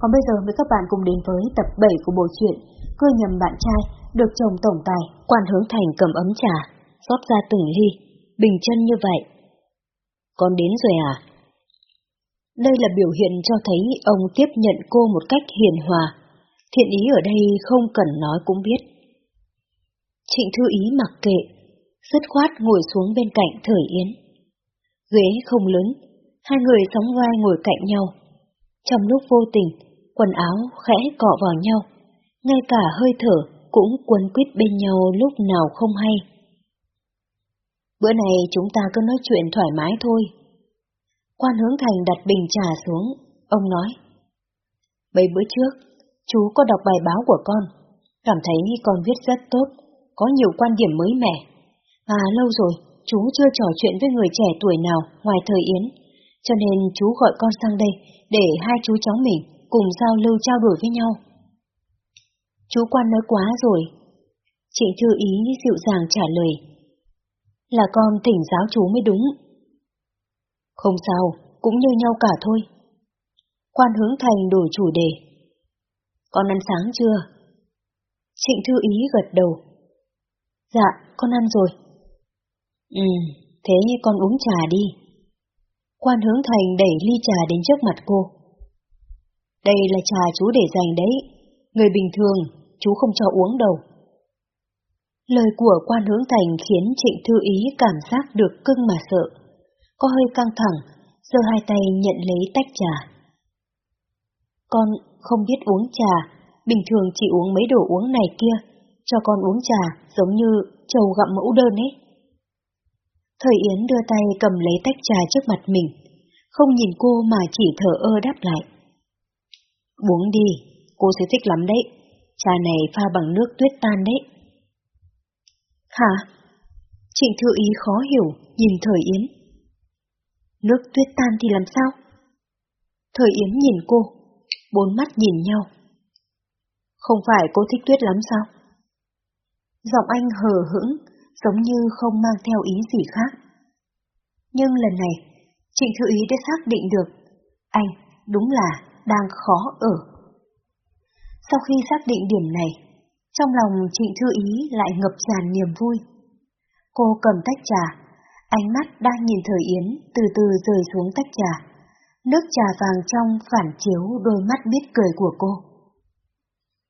Còn bây giờ mời các bạn cùng đến với tập 7 của bộ truyện Cưa nhầm bạn trai được chồng tổng tài. Quan hướng thành cầm ấm trà, rót ra từng ly, bình chân như vậy. Con đến rồi à? Đây là biểu hiện cho thấy ông tiếp nhận cô một cách hiền hòa. Thiện ý ở đây không cần nói cũng biết. Trịnh Thư Ý mặc kệ, dứt khoát ngồi xuống bên cạnh Thời Yến. Ghế không lớn, hai người sóng vai ngồi cạnh nhau. Trong lúc vô tình, quần áo khẽ cọ vào nhau, ngay cả hơi thở cũng quấn quýt bên nhau lúc nào không hay. Bữa này chúng ta cứ nói chuyện thoải mái thôi. Quan hướng thành đặt bình trà xuống, ông nói. Mấy bữa trước, chú có đọc bài báo của con, cảm thấy con viết rất tốt, có nhiều quan điểm mới mẻ. À lâu rồi, chú chưa trò chuyện với người trẻ tuổi nào ngoài thời Yến, cho nên chú gọi con sang đây để hai chú cháu mình cùng giao lưu trao đổi với nhau. Chú quan nói quá rồi. Trịnh Thư Ý dịu dàng trả lời. Là con thỉnh giáo chú mới đúng. Không sao, cũng như nhau cả thôi. Quan hướng thành đổi chủ đề. Con ăn sáng chưa? Trịnh Thư Ý gật đầu. Dạ, con ăn rồi. Ừ, thế con uống trà đi. Quan hướng thành đẩy ly trà đến trước mặt cô. Đây là trà chú để dành đấy. Người bình thường, chú không cho uống đâu. Lời của quan hướng thành khiến trịnh thư ý cảm giác được cưng mà sợ. Có hơi căng thẳng, giơ hai tay nhận lấy tách trà. Con không biết uống trà, bình thường chỉ uống mấy đồ uống này kia, cho con uống trà giống như trầu gặm mẫu đơn ấy. Thời Yến đưa tay cầm lấy tách trà trước mặt mình, không nhìn cô mà chỉ thở ơ đáp lại. Uống đi, cô sẽ thích lắm đấy, trà này pha bằng nước tuyết tan đấy. Hả? Trịnh Thư Ý khó hiểu, nhìn Thời Yến. Nước tuyết tan thì làm sao? Thời Yến nhìn cô, bốn mắt nhìn nhau. Không phải cô thích tuyết lắm sao? Giọng anh hờ hững, giống như không mang theo ý gì khác. Nhưng lần này, Trịnh Thư Ý đã xác định được, anh đúng là đang khó ở. Sau khi xác định điểm này, trong lòng Trịnh Thư Ý lại ngập tràn niềm vui. Cô cầm tách trà, ánh mắt đang nhìn Thời Yến từ từ rời xuống tách trà. Nước trà vàng trong phản chiếu đôi mắt biết cười của cô.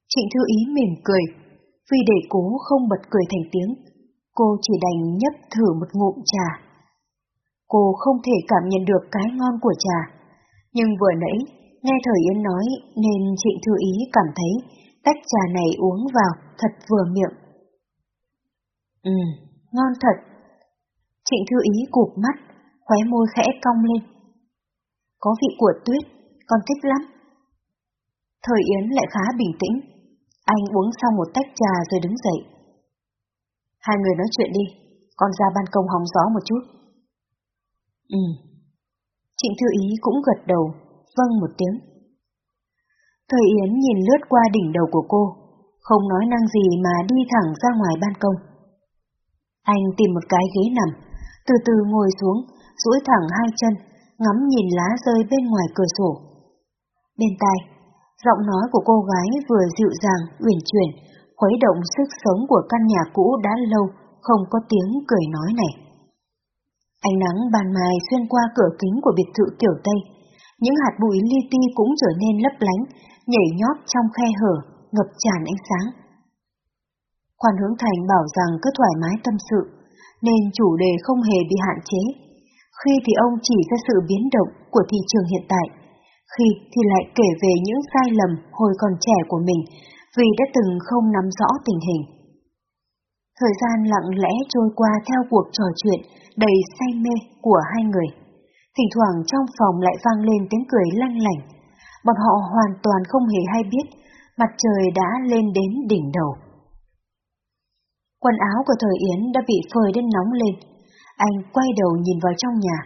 Trịnh Thư Ý mỉm cười, vì để cố không bật cười thành tiếng, cô chỉ đành nhấp thử một ngụm trà. Cô không thể cảm nhận được cái ngon của trà, nhưng vừa nãy nghe Thời Yến nói nên Trịnh Thư Ý cảm thấy tách trà này uống vào thật vừa miệng. Ừ, ngon thật. Trịnh Thư Ý cụp mắt, khóe môi khẽ cong lên. Có vị của tuyết, con thích lắm. Thời Yến lại khá bình tĩnh, anh uống xong một tách trà rồi đứng dậy. Hai người nói chuyện đi, con ra ban công hóng gió một chút. Ừ. Trịnh Thư Ý cũng gật đầu, vâng một tiếng. Thời Yến nhìn lướt qua đỉnh đầu của cô, không nói năng gì mà đi thẳng ra ngoài ban công. Anh tìm một cái ghế nằm, từ từ ngồi xuống, duỗi thẳng hai chân, ngắm nhìn lá rơi bên ngoài cửa sổ. Bên tai, giọng nói của cô gái vừa dịu dàng, uyển chuyển, khuấy động sức sống của căn nhà cũ đã lâu không có tiếng cười nói này. Ánh nắng ban mai xuyên qua cửa kính của biệt thự kiểu Tây, những hạt bụi li ti cũng trở nên lấp lánh, nhảy nhót trong khe hở, ngập tràn ánh sáng. Quan hướng thành bảo rằng cứ thoải mái tâm sự, nên chủ đề không hề bị hạn chế. Khi thì ông chỉ ra sự biến động của thị trường hiện tại, khi thì lại kể về những sai lầm hồi còn trẻ của mình vì đã từng không nắm rõ tình hình. Thời gian lặng lẽ trôi qua theo cuộc trò chuyện đầy say mê của hai người. Thỉnh thoảng trong phòng lại vang lên tiếng cười lanh lảnh. Bọn họ hoàn toàn không hề hay biết mặt trời đã lên đến đỉnh đầu. Quần áo của thời Yến đã bị phơi đến nóng lên. Anh quay đầu nhìn vào trong nhà.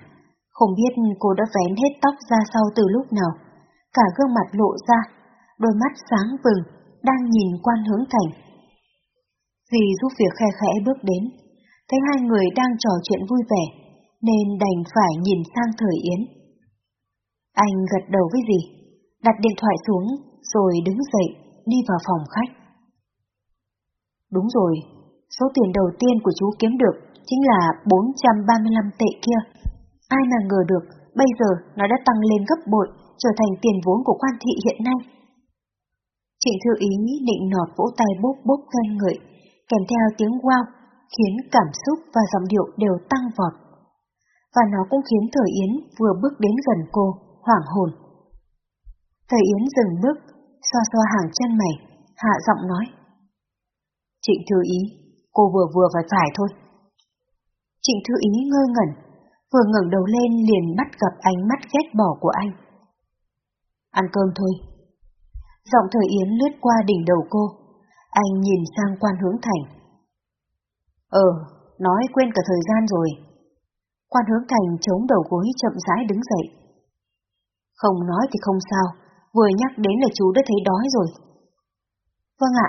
Không biết cô đã vén hết tóc ra sau từ lúc nào. Cả gương mặt lộ ra, đôi mắt sáng bừng, đang nhìn quan hướng thành. Dì giúp việc khe khẽ bước đến, thấy hai người đang trò chuyện vui vẻ, nên đành phải nhìn sang thời Yến. Anh gật đầu với gì? đặt điện thoại xuống rồi đứng dậy đi vào phòng khách. Đúng rồi, số tiền đầu tiên của chú kiếm được chính là 435 tệ kia. Ai mà ngờ được, bây giờ nó đã tăng lên gấp bội, trở thành tiền vốn của quan thị hiện nay. Trịnh Thư Ý định nọt vỗ tay bốc bốc khen ngợi, kèm theo tiếng wow, khiến cảm xúc và giọng điệu đều tăng vọt. Và nó cũng khiến Thời Yến vừa bước đến gần cô, hoảng hồn. Thời Yến dừng bước, xoa xoa hàng chân mày, hạ giọng nói. Trịnh Thư Ý, cô vừa vừa phải phải thôi. Trịnh Thư Ý ngơ ngẩn, vừa ngẩng đầu lên liền bắt gặp ánh mắt ghét bỏ của anh. Ăn cơm thôi. Giọng Thời Yến lướt qua đỉnh đầu cô, anh nhìn sang quan hướng thành. Ờ, nói quên cả thời gian rồi. Quan hướng thành chống đầu gối chậm rãi đứng dậy. Không nói thì không sao, vừa nhắc đến là chú đã thấy đói rồi. Vâng ạ.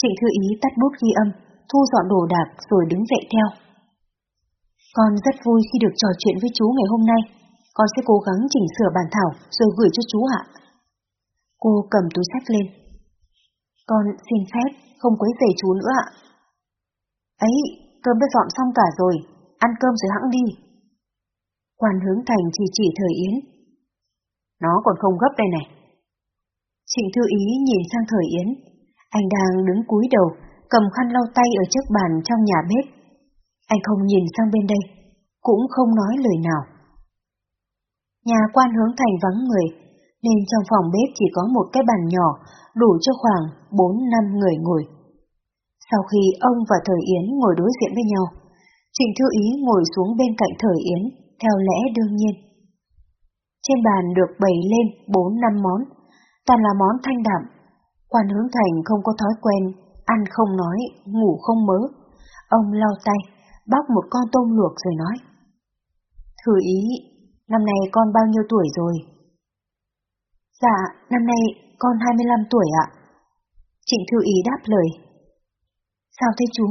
Trịnh Thư Ý tắt bút ghi âm, thu dọn đồ đạc rồi đứng dậy theo. Con rất vui khi được trò chuyện với chú ngày hôm nay. Con sẽ cố gắng chỉnh sửa bản thảo rồi gửi cho chú ạ. Cô cầm túi sách lên. Con xin phép, không quấy rầy chú nữa ạ. Ấy, cơm đã dọn xong cả rồi, ăn cơm rồi hãng đi. Quan hướng thành chỉ chỉ thời Yến. Nó còn không gấp đây này. Trịnh Thư Ý nhìn sang thời Yến. Anh đang đứng cúi đầu, cầm khăn lau tay ở trước bàn trong nhà bếp. Anh không nhìn sang bên đây, cũng không nói lời nào. Nhà quan hướng thành vắng người, nên trong phòng bếp chỉ có một cái bàn nhỏ, đủ cho khoảng 4-5 người ngồi. Sau khi ông và Thời Yến ngồi đối diện với nhau, Trịnh Thư Ý ngồi xuống bên cạnh Thời Yến, theo lẽ đương nhiên. Trên bàn được bày lên 4-5 món, toàn là món thanh đạm. Quan hướng thành không có thói quen, ăn không nói, ngủ không mớ. Ông lau tay, bóc một con tôm luộc rồi nói. Thư ý, năm nay con bao nhiêu tuổi rồi? Dạ, năm nay con 25 tuổi ạ. Trịnh Thư Ý đáp lời. Sao thế chú?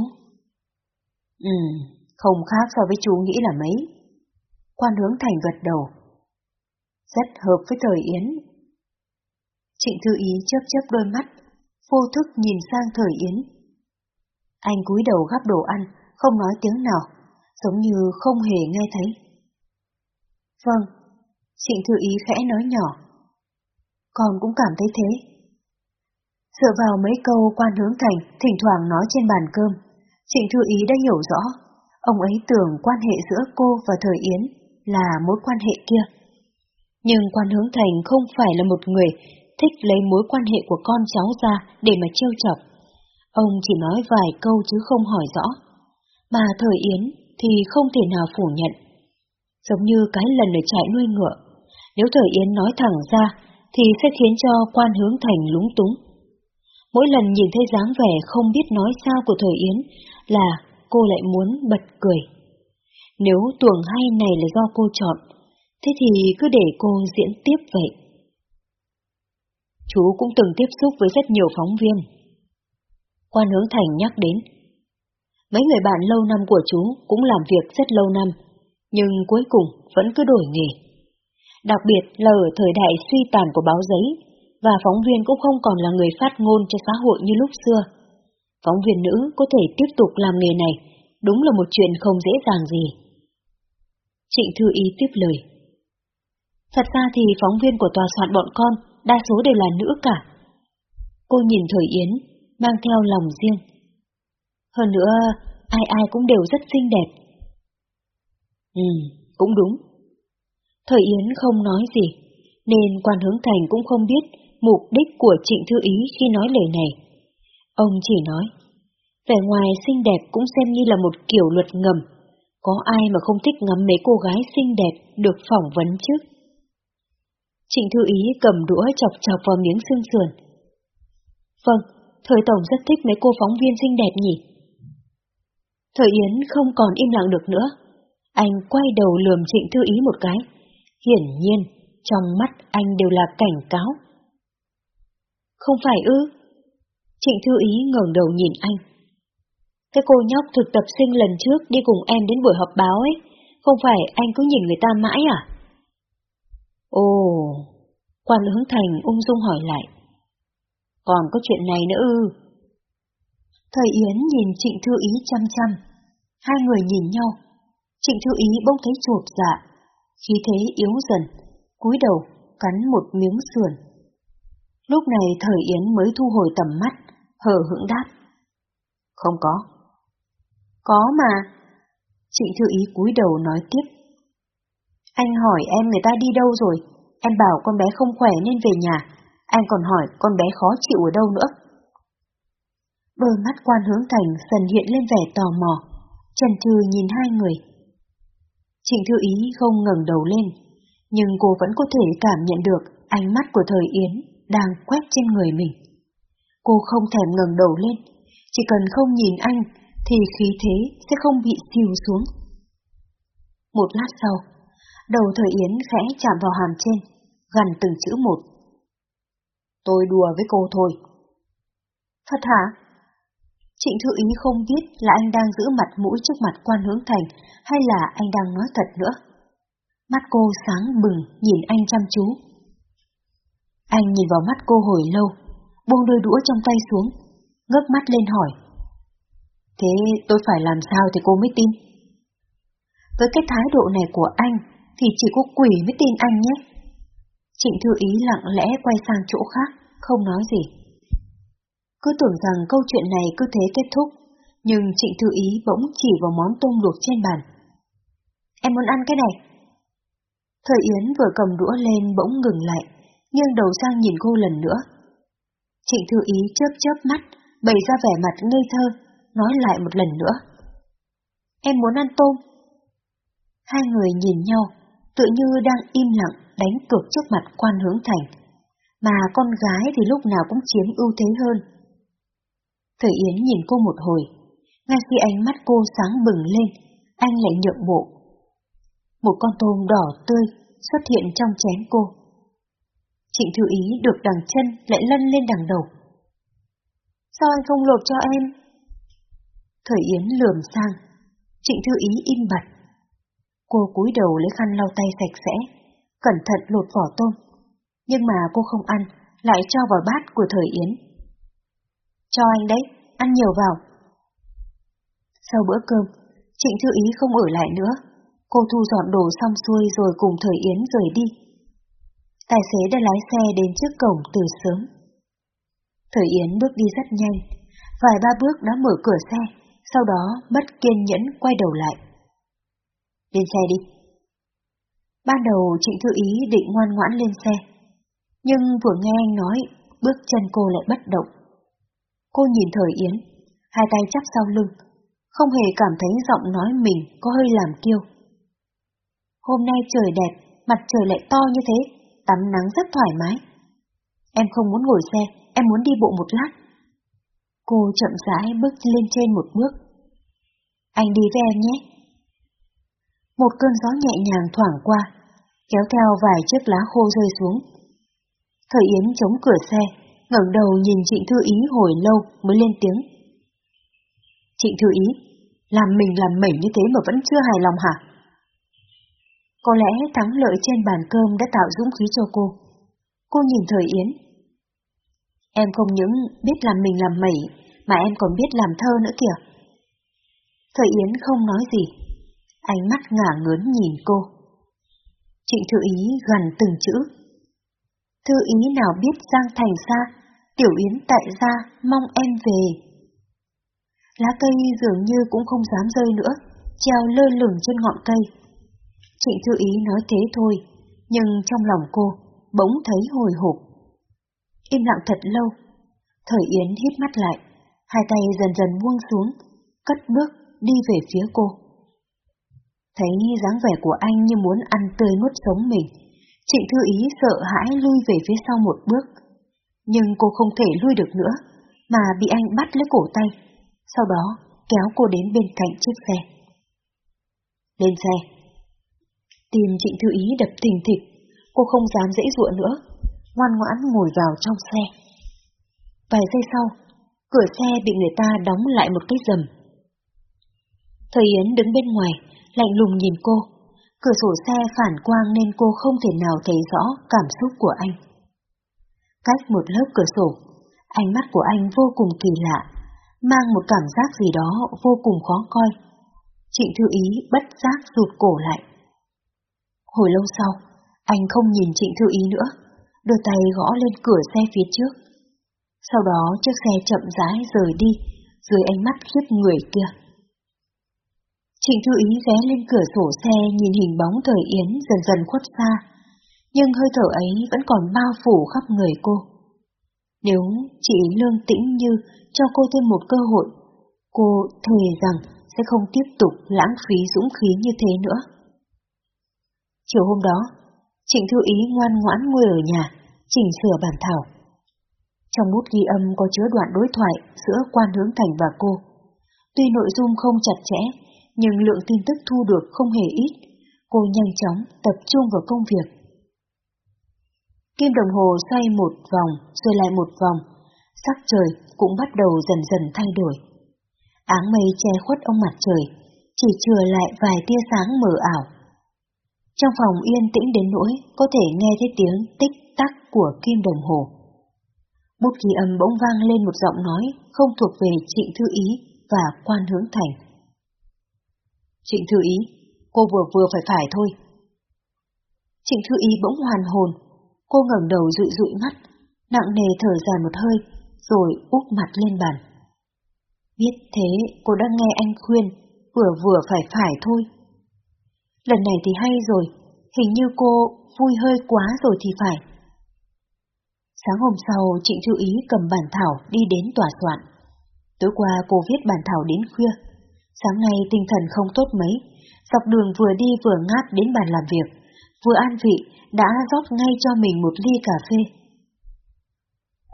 Ừ, không khác so với chú nghĩ là mấy. Quan hướng thành gật đầu. Rất hợp với thời Yến. Trịnh Thư Ý chớp chớp đôi mắt, vô thức nhìn sang thời Yến. Anh cúi đầu gắp đồ ăn, không nói tiếng nào, giống như không hề nghe thấy. Vâng, Trịnh Thư Ý khẽ nói nhỏ. Con cũng cảm thấy thế. Dựa vào mấy câu quan hướng thành thỉnh thoảng nói trên bàn cơm, Trịnh Thư Ý đã hiểu rõ, ông ấy tưởng quan hệ giữa cô và Thời Yến là mối quan hệ kia. Nhưng quan hướng thành không phải là một người thích lấy mối quan hệ của con cháu ra để mà trêu chọc. Ông chỉ nói vài câu chứ không hỏi rõ. Mà Thời Yến thì không thể nào phủ nhận. Giống như cái lần ở trại nuôi ngựa, nếu Thời Yến nói thẳng ra thì sẽ khiến cho quan hướng thành lúng túng. Mỗi lần nhìn thấy dáng vẻ không biết nói sao của Thời Yến là cô lại muốn bật cười. Nếu tuồng hay này là do cô chọn, thế thì cứ để cô diễn tiếp vậy. Chú cũng từng tiếp xúc với rất nhiều phóng viên. Quan hướng thành nhắc đến. Mấy người bạn lâu năm của chú cũng làm việc rất lâu năm, nhưng cuối cùng vẫn cứ đổi nghề. Đặc biệt là ở thời đại suy tàn của báo giấy, và phóng viên cũng không còn là người phát ngôn cho xã hội như lúc xưa. Phóng viên nữ có thể tiếp tục làm nghề này, đúng là một chuyện không dễ dàng gì. Trịnh Thư Ý tiếp lời. Thật ra thì phóng viên của tòa soạn bọn con đa số đều là nữ cả. Cô nhìn Thời Yến, mang theo lòng riêng. Hơn nữa, ai ai cũng đều rất xinh đẹp. Ừ, cũng đúng. Thời Yến không nói gì, nên quan hướng thành cũng không biết mục đích của Trịnh Thư Ý khi nói lời này. Ông chỉ nói, vẻ ngoài xinh đẹp cũng xem như là một kiểu luật ngầm, có ai mà không thích ngắm mấy cô gái xinh đẹp được phỏng vấn chứ? Trịnh Thư Ý cầm đũa chọc chọc vào miếng xương sườn. Vâng, Thời Tổng rất thích mấy cô phóng viên xinh đẹp nhỉ? Thời Yến không còn im lặng được nữa. Anh quay đầu lườm Trịnh Thư Ý một cái. Hiển nhiên, trong mắt anh đều là cảnh cáo. Không phải ư? Trịnh Thư Ý ngẩng đầu nhìn anh. Cái cô nhóc thực tập sinh lần trước đi cùng em đến buổi họp báo ấy, không phải anh cứ nhìn người ta mãi à? Ồ, Quan hướng thành ung dung hỏi lại. Còn có chuyện này nữa ư? Thời Yến nhìn Trịnh Thư Ý chăm chăm. Hai người nhìn nhau. Trịnh Thư Ý bỗng thấy chuột dạ. Khí thế yếu dần, cúi đầu, cắn một miếng sườn. Lúc này Thời Yến mới thu hồi tầm mắt, hờ hững đáp. Không có. Có mà. chị Thư Ý cúi đầu nói tiếp. Anh hỏi em người ta đi đâu rồi? Em bảo con bé không khỏe nên về nhà. Anh còn hỏi con bé khó chịu ở đâu nữa. Đôi mắt quan hướng thành dần hiện lên vẻ tò mò, trần Thư nhìn hai người. Trịnh Thư Ý không ngẩng đầu lên, nhưng cô vẫn có thể cảm nhận được ánh mắt của thời Yến đang quét trên người mình. Cô không thèm ngẩng đầu lên, chỉ cần không nhìn anh thì khí thế sẽ không bị siêu xuống. Một lát sau, đầu thời Yến khẽ chạm vào hàm trên, gần từng chữ một. Tôi đùa với cô thôi. Thật hả? Trịnh Thư Ý không biết là anh đang giữ mặt mũi trước mặt quan hướng thành hay là anh đang nói thật nữa. Mắt cô sáng bừng nhìn anh chăm chú. Anh nhìn vào mắt cô hồi lâu, buông đôi đũa trong tay xuống, ngước mắt lên hỏi. Thế tôi phải làm sao thì cô mới tin? Với cái thái độ này của anh thì chỉ có quỷ mới tin anh nhé. Trịnh Thư Ý lặng lẽ quay sang chỗ khác, không nói gì. Cứ tưởng rằng câu chuyện này cứ thế kết thúc, nhưng Trịnh Thư Ý bỗng chỉ vào món tôm luộc trên bàn. Em muốn ăn cái này. Thời Yến vừa cầm đũa lên bỗng ngừng lại, nghiêng đầu sang nhìn cô lần nữa. Trịnh Thư Ý chớp chớp mắt, bày ra vẻ mặt ngây thơ, nói lại một lần nữa. Em muốn ăn tôm. Hai người nhìn nhau, tự như đang im lặng đánh cược trước mặt quan hướng thành, mà con gái thì lúc nào cũng chiếm ưu thế hơn. Thời Yến nhìn cô một hồi, ngay khi ánh mắt cô sáng bừng lên, anh lại nhượng bộ. Một con tôm đỏ tươi xuất hiện trong chén cô. Trịnh Thư Ý được đằng chân lại lân lên đằng đầu. Sao anh không lột cho em? Thời Yến lườm sang, Trịnh Thư Ý im bặt. Cô cúi đầu lấy khăn lau tay sạch sẽ, cẩn thận lột vỏ tôm. Nhưng mà cô không ăn, lại cho vào bát của Thời Yến. Cho anh đấy, ăn nhiều vào. Sau bữa cơm, Trịnh Thư Ý không ở lại nữa. Cô thu dọn đồ xong xuôi rồi cùng Thời Yến rời đi. Tài xế đã lái xe đến trước cổng từ sớm. Thời Yến bước đi rất nhanh, vài ba bước đã mở cửa xe, sau đó mất kiên nhẫn quay đầu lại. Lên xe đi. Ban đầu Trịnh Thư Ý định ngoan ngoãn lên xe, nhưng vừa nghe anh nói, bước chân cô lại bất động. Cô nhìn Thời Yến, hai tay chắp sau lưng, không hề cảm thấy giọng nói mình có hơi làm kiêu. Hôm nay trời đẹp, mặt trời lại to như thế, tắm nắng rất thoải mái. Em không muốn ngồi xe, em muốn đi bộ một lát. Cô chậm rãi bước lên trên một bước. Anh đi với em nhé. Một cơn gió nhẹ nhàng thoảng qua, kéo theo vài chiếc lá khô rơi xuống. Thời Yến chống cửa xe, ngẩng đầu nhìn Trịnh Thư Ý hồi lâu mới lên tiếng. Trịnh Thư Ý, làm mình làm mẩy như thế mà vẫn chưa hài lòng hả? Có lẽ thắng lợi trên bàn cơm đã tạo dũng khí cho cô. Cô nhìn Thời Yến. Em không những biết làm mình làm mẩy, mà em còn biết làm thơ nữa kìa. Thời Yến không nói gì, ánh mắt ngả ngớn nhìn cô. Trịnh Thư Ý gần từng chữ. Thư Ý nào biết Giang Thành xa, Tiểu Yến tại gia mong em về. Lá cây dường như cũng không dám rơi nữa, treo lơ lửng trên ngọn cây. Trịnh Thư Ý nói thế thôi, nhưng trong lòng cô bỗng thấy hồi hộp. Im lặng thật lâu, Thời Yến hít mắt lại, hai tay dần dần buông xuống, cất bước đi về phía cô. Thấy dáng vẻ của anh như muốn ăn tươi nuốt sống mình, Trịnh Thư Ý sợ hãi lui về phía sau một bước. Nhưng cô không thể lui được nữa, mà bị anh bắt lấy cổ tay, sau đó kéo cô đến bên cạnh chiếc xe. Lên xe. Tìm Trịnh Thư Ý đập thình thịch, cô không dám dễ dụa nữa, ngoan ngoãn ngồi vào trong xe. Vài giây sau, cửa xe bị người ta đóng lại một cái rầm. Thời Yến đứng bên ngoài, lạnh lùng nhìn cô. Cửa sổ xe phản quang nên cô không thể nào thấy rõ cảm xúc của anh. Cách một lớp cửa sổ, ánh mắt của anh vô cùng kỳ lạ, mang một cảm giác gì đó vô cùng khó coi. Trịnh Thư Ý bất giác rụt cổ lại. Hồi lâu sau, anh không nhìn Trịnh Thư Ý nữa, đưa tay gõ lên cửa xe phía trước. Sau đó chiếc xe chậm rãi rời đi, dưới ánh mắt khiếp người kia. Trịnh Thư Ý ghé lên cửa sổ xe nhìn hình bóng thời Yến dần dần khuất xa, nhưng hơi thở ấy vẫn còn bao phủ khắp người cô. Nếu chị lương tĩnh như cho cô thêm một cơ hội, cô thề rằng sẽ không tiếp tục lãng phí dũng khí như thế nữa. Chiều hôm đó, Trịnh Thư Ý ngoan ngoãn ngồi ở nhà, chỉnh sửa bản thảo. Trong bút ghi âm có chứa đoạn đối thoại giữa quan hướng thành và cô. Tuy nội dung không chặt chẽ, nhưng lượng tin tức thu được không hề ít. Cô nhanh chóng tập trung vào công việc. Kim đồng hồ xoay một vòng rồi lại một vòng, sắc trời cũng bắt đầu dần dần thay đổi. Áng mây che khuất ông mặt trời, chỉ chừa lại vài tia sáng mờ ảo. Trong phòng yên tĩnh đến nỗi có thể nghe thấy tiếng tích tắc của kim đồng hồ. Bút ký âm bỗng vang lên một giọng nói không thuộc về Trịnh Thư Ý và Quan Hướng Thành. Trịnh Thư Ý, cô vừa vừa phải phải thôi. Trịnh Thư Ý bỗng hoàn hồn, cô ngẩng đầu dụi dụi mắt, nặng nề thở dài một hơi, rồi úp mặt lên bàn. Biết thế, cô đã nghe anh khuyên, vừa vừa phải phải thôi. Lần này thì hay rồi, hình như cô vui hơi quá rồi thì phải. Sáng hôm sau, Trịnh Thư Ý cầm bản thảo đi đến tòa soạn. Tối qua cô viết bản thảo đến khuya. Sáng nay tinh thần không tốt mấy, dọc đường vừa đi vừa ngáp đến bàn làm việc, vừa an vị đã rót ngay cho mình một ly cà phê.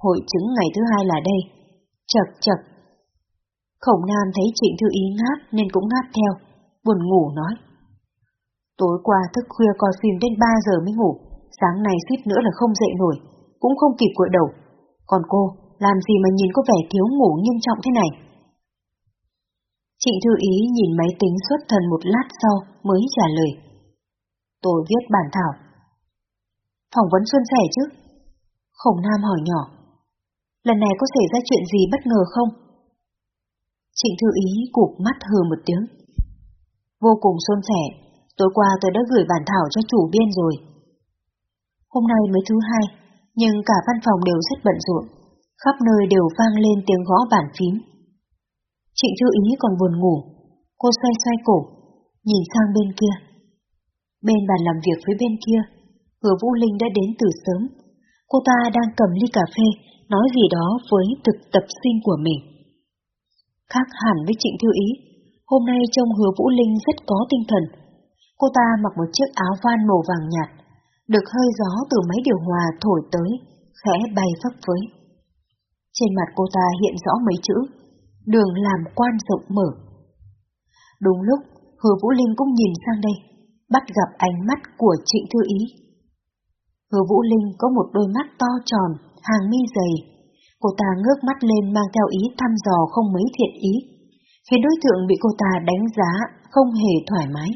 Hội chứng ngày thứ hai là đây. Chật chật. Khổng Nam thấy Trịnh Thư Ý ngáp nên cũng ngáp theo, buồn ngủ nói. Tối qua thức khuya coi phim đến 3 giờ mới ngủ, sáng nay suýt nữa là không dậy nổi, cũng không kịp cội đầu. Còn cô, làm gì mà nhìn có vẻ thiếu ngủ nghiêm trọng thế này? Trịnh Thư Ý nhìn máy tính xuất thần một lát sau mới trả lời. Tôi viết bản thảo. Phỏng vấn xuân sẻ chứ? Khổng Nam hỏi nhỏ. Lần này có xảy ra chuyện gì bất ngờ không? Trịnh Thư Ý cụp mắt hừ một tiếng. Vô cùng xuân sẻ, tối qua tôi đã gửi bản thảo cho chủ biên rồi. Hôm nay mới thứ hai, nhưng cả văn phòng đều rất bận rộn, khắp nơi đều vang lên tiếng gõ bàn phím. Trịnh Thư Ý còn buồn ngủ, cô xoay xoay cổ, nhìn sang bên kia. Bên bàn làm việc với bên kia, hứa Vũ Linh đã đến từ sớm. Cô ta đang cầm ly cà phê, nói gì đó với thực tập sinh của mình. Khác hẳn với Trịnh Thư Ý, hôm nay trông hứa Vũ Linh rất có tinh thần. Cô ta mặc một chiếc áo van màu vàng nhạt, được hơi gió từ máy điều hòa thổi tới, khẽ bay phấp phới. Trên mặt cô ta hiện rõ mấy chữ, đường làm quan rộng mở. Đúng lúc, hứa Vũ Linh cũng nhìn sang đây, bắt gặp ánh mắt của Trịnh Thư Ý. Hứa Vũ Linh có một đôi mắt to tròn, hàng mi dày. Cô ta ngước mắt lên mang theo ý thăm dò không mấy thiện ý, khiến đối tượng bị cô ta đánh giá không hề thoải mái.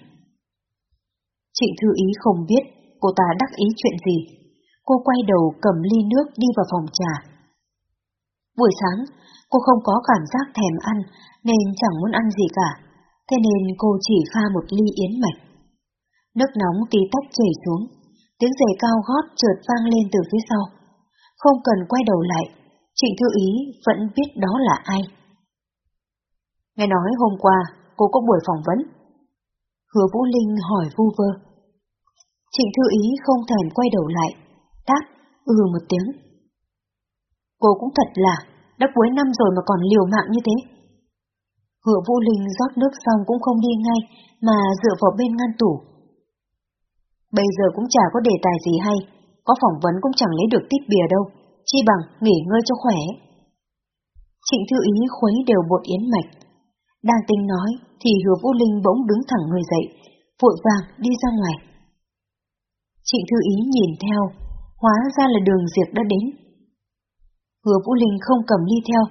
Trịnh Thư Ý không biết cô ta đắc ý chuyện gì. Cô quay đầu cầm ly nước đi vào phòng trà. Buổi sáng, cô không có cảm giác thèm ăn nên chẳng muốn ăn gì cả, thế nên cô chỉ pha một ly yến mạch. Nước nóng tí tách chảy xuống, tiếng giày cao gót trượt vang lên từ phía sau. Không cần quay đầu lại, Trịnh Thư Ý vẫn biết đó là ai. Nghe nói hôm qua cô có buổi phỏng vấn. Hứa Vũ Linh hỏi vu vơ. Trịnh Thư Ý không thèm quay đầu lại, đáp ừ một tiếng. Cô cũng thật là, đã cuối năm rồi mà còn liều mạng như thế. Hứa Vũ Linh rót nước xong cũng không đi ngay, mà dựa vào bên ngăn tủ. Bây giờ cũng chả có đề tài gì hay, có phỏng vấn cũng chẳng lấy được tít bìa đâu, chi bằng nghỉ ngơi cho khỏe. Trịnh Thư Ý khuấy đều bột yến mạch. Đang tính nói thì hứa Vũ Linh bỗng đứng thẳng người dậy, vội vàng đi ra ngoài. Trịnh Thư Ý nhìn theo, hóa ra là đường Diệp đã đến. Hứa Vũ Linh không cầm ly theo,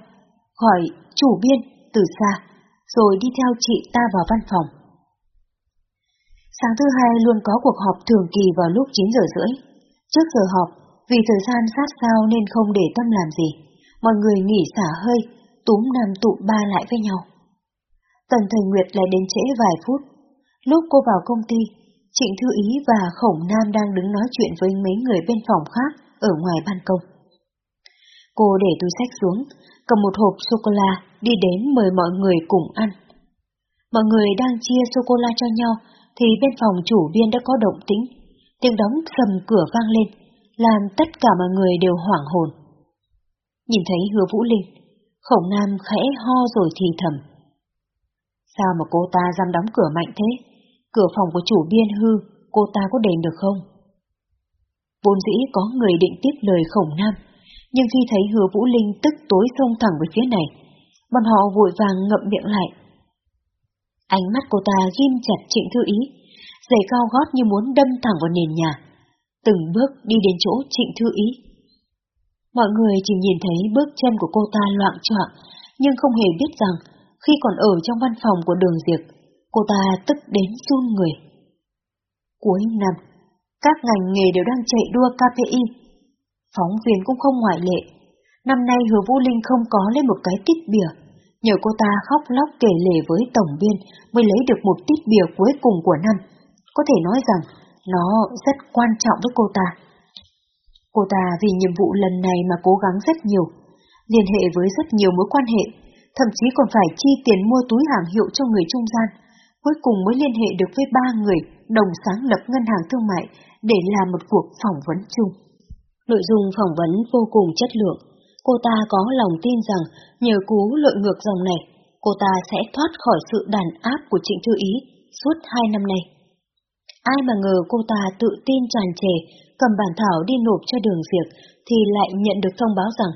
hỏi chủ biên từ xa, rồi đi theo chị ta vào văn phòng. Sáng thứ hai luôn có cuộc họp thường kỳ vào lúc 9 giờ rưỡi. Trước giờ họp, Vì thời gian sát sao nên không để tâm làm gì, mọi người nghỉ xả hơi, túm nằm tụ ba lại với nhau. Tần Thời Nguyệt lại đến trễ vài phút. Lúc cô vào công ty, Trịnh Thư Ý và Khổng Nam đang đứng nói chuyện với mấy người bên phòng khác ở ngoài ban công. Cô để túi sách xuống, cầm một hộp sô-cô-la đi đến mời mọi người cùng ăn. Mọi người đang chia sô-cô-la cho nhau thì bên phòng chủ biên đã có động tĩnh. Tiếng đóng sầm cửa vang lên, làm tất cả mọi người đều hoảng hồn. Nhìn thấy hứa Vũ Linh, khổng nam khẽ ho rồi thì thầm. Sao mà cô ta dám đóng cửa mạnh thế? Cửa phòng của chủ biên hư, cô ta có đền được không? Vốn dĩ có người định tiếp lời khổng nam, nhưng khi thấy hứa Vũ Linh tức tối xông thẳng về phía này, bọn họ vội vàng ngậm miệng lại. Ánh mắt cô ta ghim chặt trịnh thư ý, giày cao gót như muốn đâm thẳng vào nền nhà, từng bước đi đến chỗ trịnh thư ý. Mọi người chỉ nhìn thấy bước chân của cô ta loạn trọng, nhưng không hề biết rằng khi còn ở trong văn phòng của đường diệt, cô ta tức đến run người. Cuối năm, các ngành nghề đều đang chạy đua KPI. Phóng viên cũng không ngoại lệ. Năm nay Hứa Vũ Linh không có lên một cái tít bìa. Nhờ cô ta khóc lóc kể lể với tổng biên mới lấy được một tít bìa cuối cùng của năm. Có thể nói rằng nó rất quan trọng với cô ta. Cô ta vì nhiệm vụ lần này mà cố gắng rất nhiều, liên hệ với rất nhiều mối quan hệ, thậm chí còn phải chi tiền mua túi hàng hiệu cho người trung gian, cuối cùng mới liên hệ được với ba người đồng sáng lập ngân hàng thương mại để làm một cuộc phỏng vấn chung. Nội dung phỏng vấn vô cùng chất lượng, cô ta có lòng tin rằng nhờ cú lội ngược dòng này, cô ta sẽ thoát khỏi sự đàn áp của Trịnh Thư Ý suốt hai năm nay. Ai mà ngờ cô ta tự tin tràn trề, cầm bản thảo đi nộp cho đường diệt thì lại nhận được thông báo rằng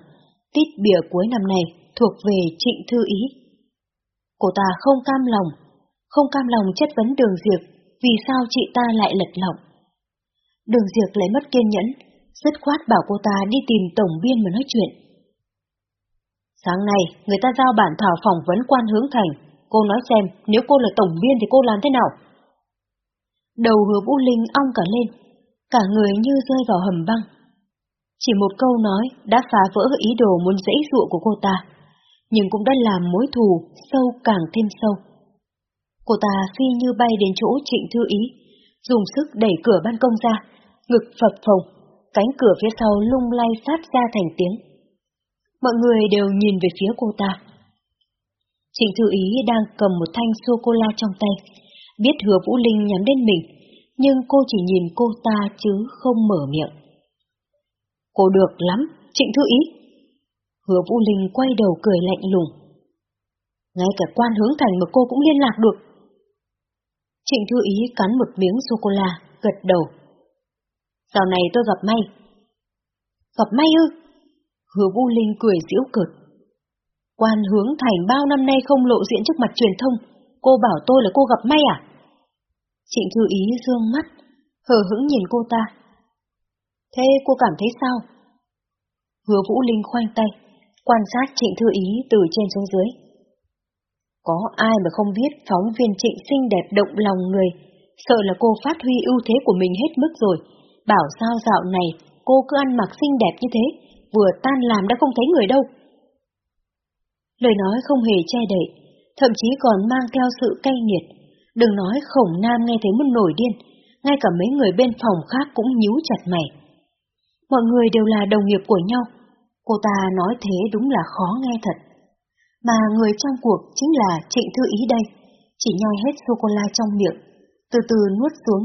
tít bìa cuối năm này thuộc về Trịnh Thư Ý. Cô ta không cam lòng, không cam lòng chất vấn đường diệt vì sao chị ta lại lật lọng. Đường diệt lấy mất kiên nhẫn, dứt khoát bảo cô ta đi tìm tổng biên mà nói chuyện. Sáng nay, người ta giao bản thảo phỏng vấn quan hướng thành. Cô nói xem, nếu cô là tổng biên thì cô làm thế nào? Đầu hứa Vũ Linh ong cả lên, cả người như rơi vào hầm băng. Chỉ một câu nói đã phá vỡ ý đồ muốn dãy dụa của cô ta, nhưng cũng đã làm mối thù sâu càng thêm sâu. Cô ta phi như bay đến chỗ trịnh thư ý, dùng sức đẩy cửa ban công ra, ngực phập phồng, cánh cửa phía sau lung lay phát ra thành tiếng. Mọi người đều nhìn về phía cô ta. Trịnh thư ý đang cầm một thanh sô-cô-la trong tay, biết hứa Vũ Linh nhắm đến mình, nhưng cô chỉ nhìn cô ta chứ không mở miệng. Cô được lắm, Trịnh Thư Ý. Hứa Vũ Linh quay đầu cười lạnh lùng. Ngay cả quan hướng thành mà cô cũng liên lạc được. Trịnh Thư Ý cắn một miếng sô-cô-la, gật đầu. Sau này tôi gặp may. Gặp may ư? Hứa Vũ Linh cười giễu cợt. Quan hướng thành bao năm nay không lộ diện trước mặt truyền thông, cô bảo tôi là cô gặp may à? Trịnh Thư Ý dương mắt, hờ hững nhìn cô ta. Thế cô cảm thấy sao? Hứa Vũ Linh khoanh tay, quan sát Trịnh Thư Ý từ trên xuống dưới. Có ai mà không biết phóng viên Trịnh xinh đẹp động lòng người, sợ là cô phát huy ưu thế của mình hết mức rồi, bảo sao dạo này cô cứ ăn mặc xinh đẹp như thế, vừa tan làm đã không thấy người đâu. Lời nói không hề che đậy, thậm chí còn mang theo sự cay nghiệt. Đừng nói khổng nam nghe thấy muốn nổi điên, ngay cả mấy người bên phòng khác cũng nhíu chặt mày. Mọi người đều là đồng nghiệp của nhau, cô ta nói thế đúng là khó nghe thật. Mà người trong cuộc chính là Trịnh Thư Ý đây, chỉ nhai hết sô-cô-la trong miệng, từ từ nuốt xuống,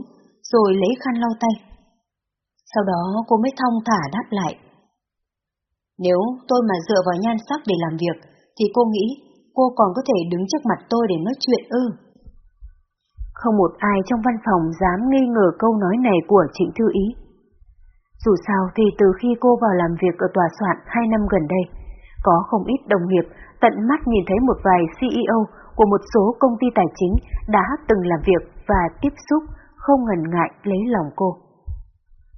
rồi lấy khăn lau tay. Sau đó cô mới thong thả đáp lại. Nếu tôi mà dựa vào nhan sắc để làm việc, thì cô nghĩ cô còn có thể đứng trước mặt tôi để nói chuyện ư. Không một ai trong văn phòng dám nghi ngờ câu nói này của Trịnh Thư Ý. Dù sao thì từ khi cô vào làm việc ở tòa soạn hai năm gần đây, có không ít đồng nghiệp tận mắt nhìn thấy một vài CEO của một số công ty tài chính đã từng làm việc và tiếp xúc, không ngần ngại lấy lòng cô.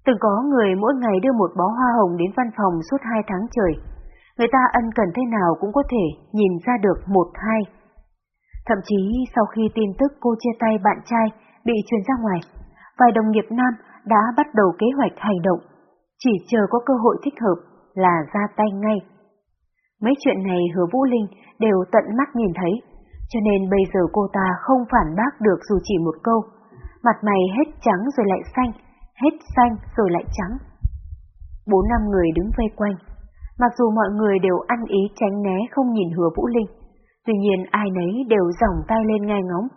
Từng có người mỗi ngày đưa một bó hoa hồng đến văn phòng suốt hai tháng trời. Người ta ân cần thế nào cũng có thể nhìn ra được một hai. Thậm chí sau khi tin tức cô chia tay bạn trai bị truyền ra ngoài, vài đồng nghiệp nam đã bắt đầu kế hoạch hành động. chỉ chờ có cơ hội thích hợp là ra tay ngay. Mấy chuyện này hứa Vũ Linh đều tận mắt nhìn thấy, cho nên bây giờ cô ta không phản bác được dù chỉ một câu. Mặt mày hết trắng rồi lại xanh, hết xanh rồi lại trắng. Bốn năm người đứng vây quanh. Mặc dù mọi người đều ăn ý tránh né không nhìn hứa Vũ Linh, tuy nhiên ai nấy đều dòng tay lên ngai ngóng,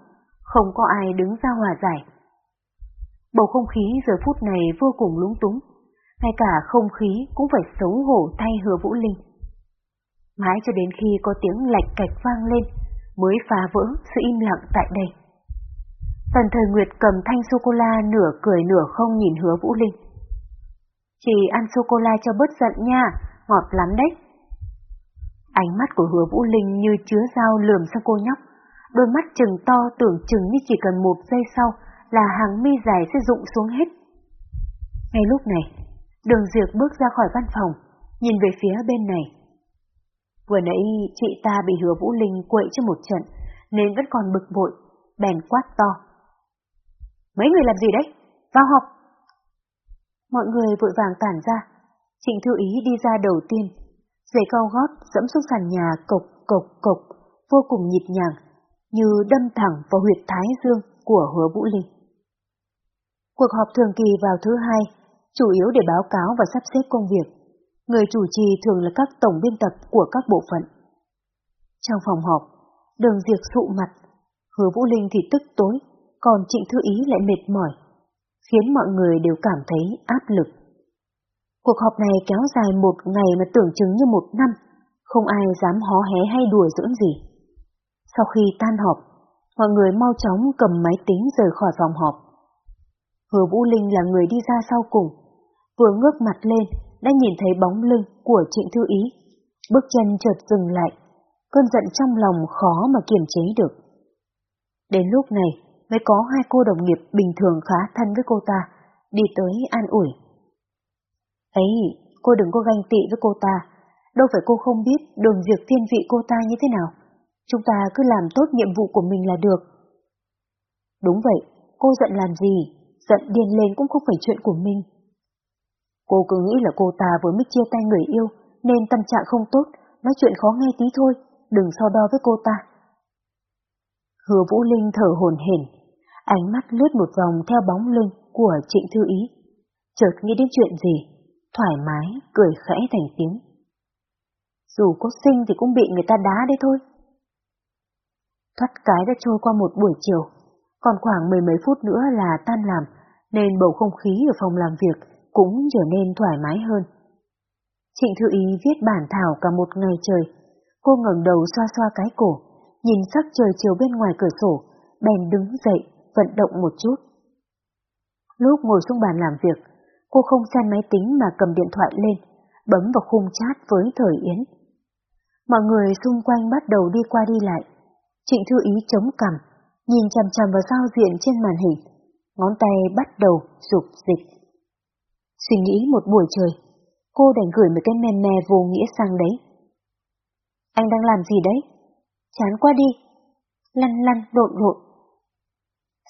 không có ai đứng ra hòa giải. Bầu không khí giờ phút này vô cùng lúng túng, ngay cả không khí cũng phải xấu hổ thay hứa Vũ Linh. Mãi cho đến khi có tiếng lạch cạch vang lên, mới phá vỡ sự im lặng tại đây. Tần thời Nguyệt cầm thanh sô-cô-la nửa cười nửa không nhìn hứa Vũ Linh. Chị ăn sô-cô-la cho bớt giận nha, ngọt lắm đấy. Ánh mắt của hứa Vũ Linh như chứa dao lườm sang cô nhóc, đôi mắt trừng to tưởng chừng như chỉ cần một giây sau là hàng mi dài sẽ rụng xuống hết. Ngay lúc này, đường diệt bước ra khỏi văn phòng, nhìn về phía bên này. Vừa nãy chị ta bị hứa Vũ Linh quậy cho một trận, nên vẫn còn bực bội, bèn quát to. Mấy người làm gì đấy? Vào học! Mọi người vội vàng tản ra. Trịnh Thư Ý đi ra đầu tiên, giày cao gót dẫm xuống sàn nhà cộc cộc cộc, vô cùng nhịp nhàng, như đâm thẳng vào huyệt thái dương của hứa Vũ Linh. Cuộc họp thường kỳ vào thứ hai, chủ yếu để báo cáo và sắp xếp công việc. Người chủ trì thường là các tổng biên tập của các bộ phận. Trong phòng họp, đường diệt sụ mặt, hứa Vũ Linh thì tức tối, còn Trịnh Thư Ý lại mệt mỏi, khiến mọi người đều cảm thấy áp lực. Cuộc họp này kéo dài một ngày mà tưởng chừng như một năm, không ai dám hó hé hay đùa dưỡng gì. Sau khi tan họp, mọi người mau chóng cầm máy tính rời khỏi phòng họp. Hứa Vũ Linh là người đi ra sau cùng, vừa ngước mặt lên đã nhìn thấy bóng lưng của Trịnh Thư Ý, bước chân chợt dừng lại, cơn giận trong lòng khó mà kiềm chế được. Đến lúc này mới có hai cô đồng nghiệp bình thường khá thân với cô ta, đi tới an ủi. Ấy, cô đừng có ganh tị với cô ta, đâu phải cô không biết đường việc thiên vị cô ta như thế nào. Chúng ta cứ làm tốt nhiệm vụ của mình là được. Đúng vậy, cô giận làm gì, giận điên lên cũng không phải chuyện của mình. Cô cứ nghĩ là cô ta vừa mới chia tay người yêu, nên tâm trạng không tốt, nói chuyện khó nghe tí thôi, đừng so đo với cô ta. Hứa Vũ Linh thở hồn hển, ánh mắt lướt một vòng theo bóng lưng của Trịnh Thư Ý. Chợt nghĩ đến chuyện gì, thoải mái, cười khẽ thành tiếng. Dù có sinh thì cũng bị người ta đá đấy thôi. Thoát cái đã trôi qua một buổi chiều, còn khoảng mười mấy phút nữa là tan làm, nên bầu không khí ở phòng làm việc cũng trở nên thoải mái hơn. Trịnh Thư Ý viết bản thảo cả một ngày trời, cô ngẩng đầu xoa xoa cái cổ, nhìn sắc trời chiều bên ngoài cửa sổ, bèn đứng dậy, vận động một chút. Lúc ngồi xuống bàn làm việc, cô không xem máy tính mà cầm điện thoại lên, bấm vào khung chat với Thời Yến. Mọi người xung quanh bắt đầu đi qua đi lại. Trịnh Thư Ý chống cằm, nhìn chằm chằm vào giao diện trên màn hình, ngón tay bắt đầu rục dịch. Suy nghĩ một buổi trời, cô đành gửi một cái mềm mè vô nghĩa sang đấy. Anh đang làm gì đấy? Chán qua đi. Lăn lăn lộn lộn.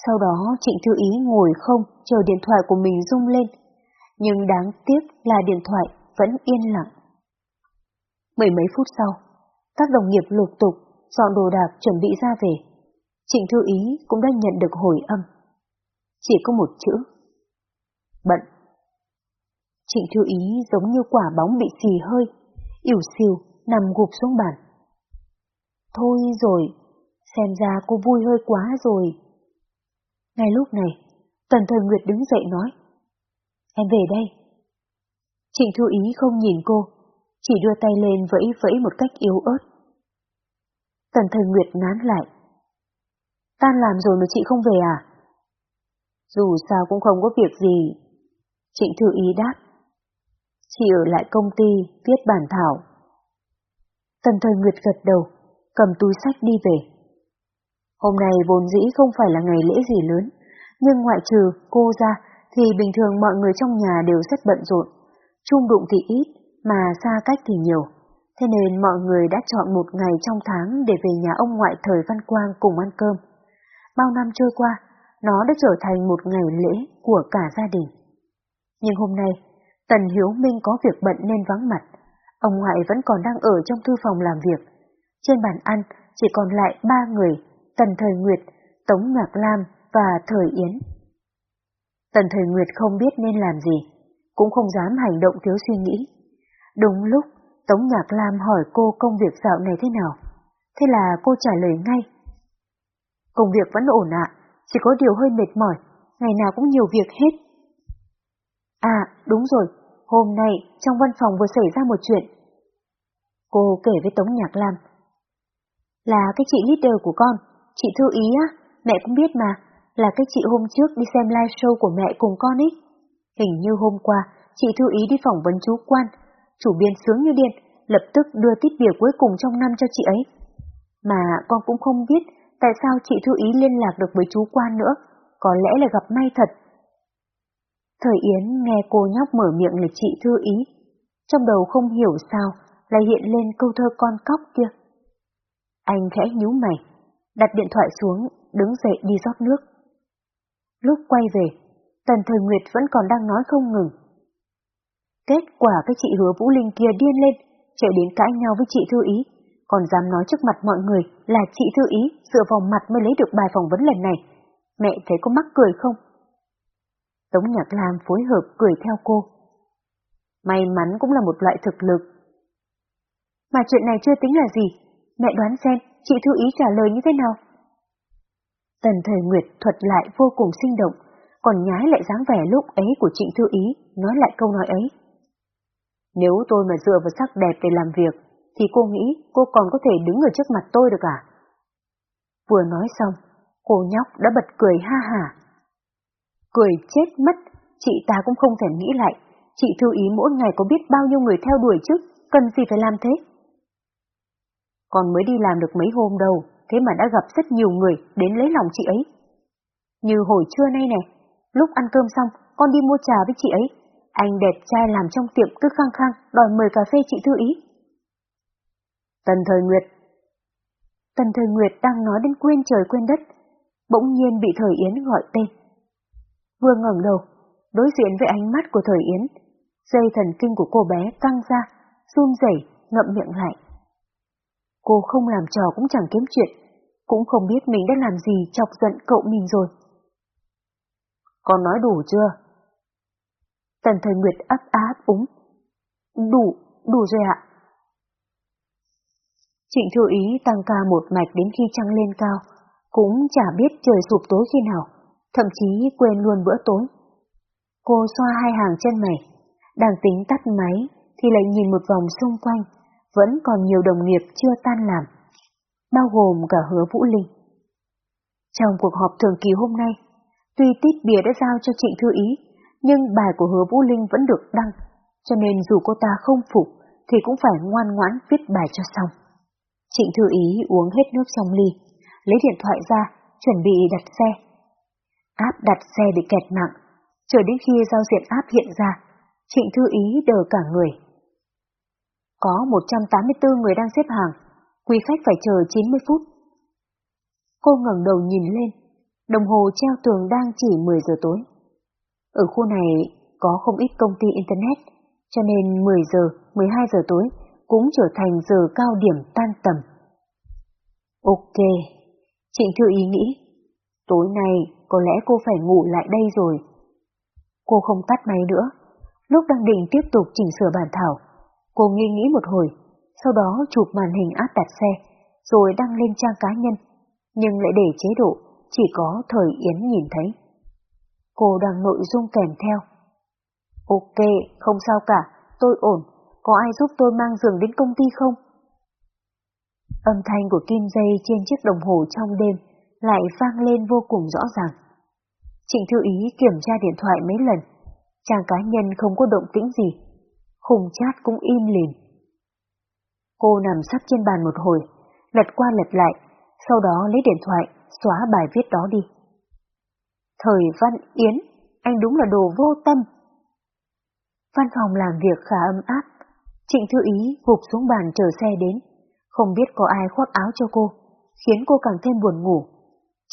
Sau đó Trịnh Thư Ý ngồi không chờ điện thoại của mình rung lên, nhưng đáng tiếc là điện thoại vẫn yên lặng. Mười mấy phút sau, các đồng nghiệp lục tục dọn đồ đạc chuẩn bị ra về. Trịnh Thư Ý cũng đã nhận được hồi âm. Chỉ có một chữ. Bận. Trịnh Thư Ý giống như quả bóng bị xì hơi, ỉu xìu, nằm gục xuống bàn. Thôi rồi, xem ra cô vui hơi quá rồi. Ngay lúc này, Tần Thời Nguyệt đứng dậy nói. Em về đây. Trịnh Thư Ý không nhìn cô, chỉ đưa tay lên vẫy vẫy một cách yếu ớt. Tần Thời Nguyệt nán lại. Tan làm rồi mà chị không về à? Dù sao cũng không có việc gì. Trịnh Thư Ý đáp. Chị ở lại công ty viết bản thảo. Tần Thời Nguyệt gật đầu, cầm túi sách đi về. Hôm nay vốn dĩ không phải là ngày lễ gì lớn, nhưng ngoại trừ cô ra thì bình thường mọi người trong nhà đều rất bận rộn. Chung đụng thì ít, mà xa cách thì nhiều. Thế nên mọi người đã chọn một ngày trong tháng để về nhà ông ngoại thời Văn Quang cùng ăn cơm. Bao năm trôi qua, nó đã trở thành một ngày lễ của cả gia đình. Nhưng hôm nay, Tần Hiếu Minh có việc bận nên vắng mặt. Ông ngoại vẫn còn đang ở trong thư phòng làm việc. Trên bàn ăn chỉ còn lại ba người, Tần Thời Nguyệt, Tống Ngạc Lam và Thời Yến. Tần Thời Nguyệt không biết nên làm gì, cũng không dám hành động thiếu suy nghĩ. Đúng lúc, Tống Nhạc Lam hỏi cô công việc dạo này thế nào. Thế là cô trả lời ngay. Công việc vẫn ổn ạ, chỉ có điều hơi mệt mỏi, ngày nào cũng nhiều việc hết. À, đúng rồi, hôm nay trong văn phòng vừa xảy ra một chuyện. Cô kể với Tống Nhạc Lam. Là cái chị leader của con, chị Thư Ý á, mẹ cũng biết mà, là cái chị hôm trước đi xem live show của mẹ cùng con ấy. Hình như hôm qua, chị Thư Ý đi phỏng vấn chú Quan, chủ biên sướng như điên, lập tức đưa tiết biểu cuối cùng trong năm cho chị ấy. Mà con cũng không biết tại sao chị Thư Ý liên lạc được với chú Quan nữa, có lẽ là gặp may thật. Thời Yến nghe cô nhóc mở miệng là chị Thư Ý, trong đầu không hiểu sao lại hiện lên câu thơ con cóc kia. Anh khẽ nhíu mày, đặt điện thoại xuống, đứng dậy đi rót nước. Lúc quay về, Tần Thời Nguyệt vẫn còn đang nói không ngừng. Kết quả cái chị hứa Vũ Linh kia điên lên, chạy đến cãi nhau với chị Thư Ý, còn dám nói trước mặt mọi người là chị Thư Ý dựa vào mặt mới lấy được bài phỏng vấn lần này. Mẹ thấy có mắc cười không? Tống Nhạc Lam phối hợp cười theo cô. May mắn cũng là một loại thực lực. Mà chuyện này chưa tính là gì? Mẹ đoán xem chị Thư Ý trả lời như thế nào? Tần Thời Nguyệt thuật lại vô cùng sinh động, còn nhái lại dáng vẻ lúc ấy của Trịnh Thư Ý, nói lại câu nói ấy. Nếu tôi mà dựa vào sắc đẹp để làm việc, thì cô nghĩ cô còn có thể đứng ở trước mặt tôi được à? Vừa nói xong, cô nhóc đã bật cười ha hả. Cười chết mất, chị ta cũng không thể nghĩ lại, chị Thư Ý mỗi ngày có biết bao nhiêu người theo đuổi chứ, cần gì phải làm thế? Còn mới đi làm được mấy hôm đầu thế mà đã gặp rất nhiều người đến lấy lòng chị ấy. Như hồi trưa nay nè, lúc ăn cơm xong, con đi mua trà với chị ấy, anh đẹp trai làm trong tiệm cứ khăng khăng đòi mời cà phê chị Thư Ý. Tần Thời Nguyệt Tần Thời Nguyệt đang nói đến quên trời quên đất, bỗng nhiên bị Thời Yến gọi tên. Vừa ngẩng đầu, đối diện với ánh mắt của Thời Yến, dây thần kinh của cô bé căng ra, run rẩy, ngậm miệng lại. Cô không làm trò cũng chẳng kiếm chuyện, cũng không biết mình đã làm gì chọc giận cậu mình rồi. Con nói đủ chưa? Tần thời Nguyệt ấp áp úng. Đủ, đủ rồi ạ. Trịnh Thư Ý tăng ca một mạch đến khi trăng lên cao, cũng chả biết trời sụp tối khi nào, thậm chí quên luôn bữa tối. Cô xoa hai hàng chân mày, đang tính tắt máy thì lại nhìn một vòng xung quanh, vẫn còn nhiều đồng nghiệp chưa tan làm, bao gồm cả hứa Vũ Linh. Trong cuộc họp thường kỳ hôm nay, tuy tít bìa đã giao cho Trịnh Thư Ý, nhưng bài của hứa Vũ Linh vẫn được đăng, cho nên dù cô ta không phục thì cũng phải ngoan ngoãn viết bài cho xong. Trịnh Thư Ý uống hết nước trong ly, lấy điện thoại ra, chuẩn bị đặt xe. Áp đặt xe bị kẹt nặng, chờ đến khi giao diện áp hiện ra, Trịnh Thư Ý đờ cả người. Có 184 người đang xếp hàng, quý khách phải chờ 90 phút. Cô ngẩng đầu nhìn lên, đồng hồ treo tường đang chỉ 10 giờ tối. Ở khu này có không ít công ty Internet, cho nên 10 giờ, 12 giờ tối cũng trở thành giờ cao điểm tan tầm. Ok, Trịnh Thư Ý nghĩ, tối nay có lẽ cô phải ngủ lại đây rồi. Cô không tắt máy nữa, lúc đang định tiếp tục chỉnh sửa bản thảo, cô nghi nghĩ một hồi, sau đó chụp màn hình áp đặt xe, rồi đăng lên trang cá nhân, nhưng lại để chế độ chỉ có thời Yến nhìn thấy. Cô đăng nội dung kèm theo. Ok, không sao cả, tôi ổn, có ai giúp tôi mang giường đến công ty không? Âm thanh của kim dây trên chiếc đồng hồ trong đêm lại vang lên vô cùng rõ ràng. Trịnh Thư Ý kiểm tra điện thoại mấy lần, trang cá nhân không có động tĩnh gì, khung chat cũng im lìm. Cô nằm sắp trên bàn một hồi, lật qua lật lại, sau đó lấy điện thoại, xóa bài viết đó đi. Thời Văn Yến, anh đúng là đồ vô tâm. Văn phòng làm việc khá ấm áp, Trịnh Thư Ý gục xuống bàn chờ xe đến, không biết có ai khoác áo cho cô, khiến cô càng thêm buồn ngủ.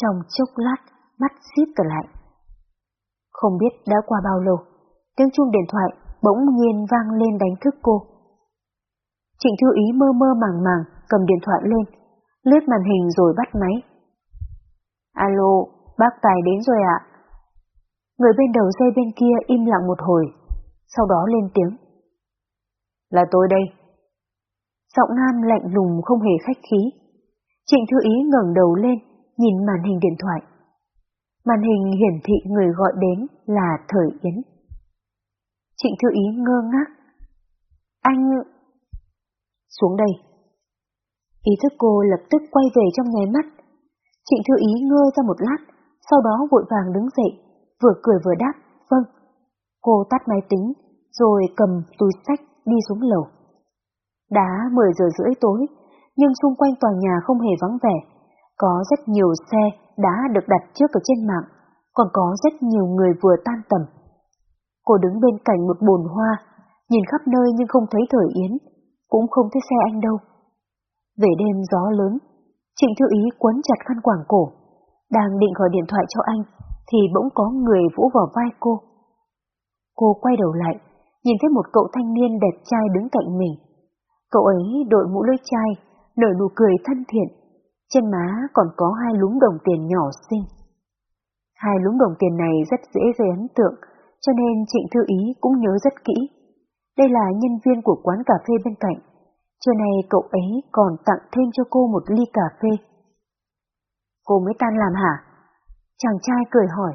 Trong chốc lát, mắt xít trở lại. Không biết đã qua bao lâu, tiếng chuông điện thoại bỗng nhiên vang lên đánh thức cô. Trịnh Thư Ý mơ mơ màng màng cầm điện thoại lên, lướt màn hình rồi bắt máy. Alo, bác Tài đến rồi ạ. Người bên đầu dây bên kia im lặng một hồi, sau đó lên tiếng. Là tôi đây. Giọng nam lạnh lùng không hề khách khí. Trịnh Thư Ý ngẩng đầu lên, nhìn màn hình điện thoại. Màn hình hiển thị người gọi đến là Thời Yến. Trịnh Thư Ý ngơ ngác. Anh... Xuống đây. Ý thức cô lập tức quay về trong nháy mắt. Trịnh Thư Ý ngơ ra một lát, sau đó vội vàng đứng dậy, vừa cười vừa đáp, vâng. Cô tắt máy tính, rồi cầm túi sách đi xuống lầu. Đã 10 giờ rưỡi tối, nhưng xung quanh tòa nhà không hề vắng vẻ. Có rất nhiều xe đã được đặt trước ở trên mạng, còn có rất nhiều người vừa tan tầm. Cô đứng bên cạnh một bồn hoa, nhìn khắp nơi nhưng không thấy thời Yến, cũng không thấy xe anh đâu. Về đêm gió lớn, Trịnh Thư Ý quấn chặt khăn quảng cổ, đang định gọi điện thoại cho anh, thì bỗng có người vỗ vào vai cô. Cô quay đầu lại, nhìn thấy một cậu thanh niên đẹp trai đứng cạnh mình. Cậu ấy đội mũ lưỡi chai, nở nụ cười thân thiện, trên má còn có hai lúm đồng tiền nhỏ xinh. Hai lúm đồng tiền này rất dễ gây ấn tượng, cho nên Trịnh Thư Ý cũng nhớ rất kỹ. Đây là nhân viên của quán cà phê bên cạnh. Trưa nay cậu ấy còn tặng thêm cho cô một ly cà phê. Cô mới tan làm hả? Chàng trai cười hỏi.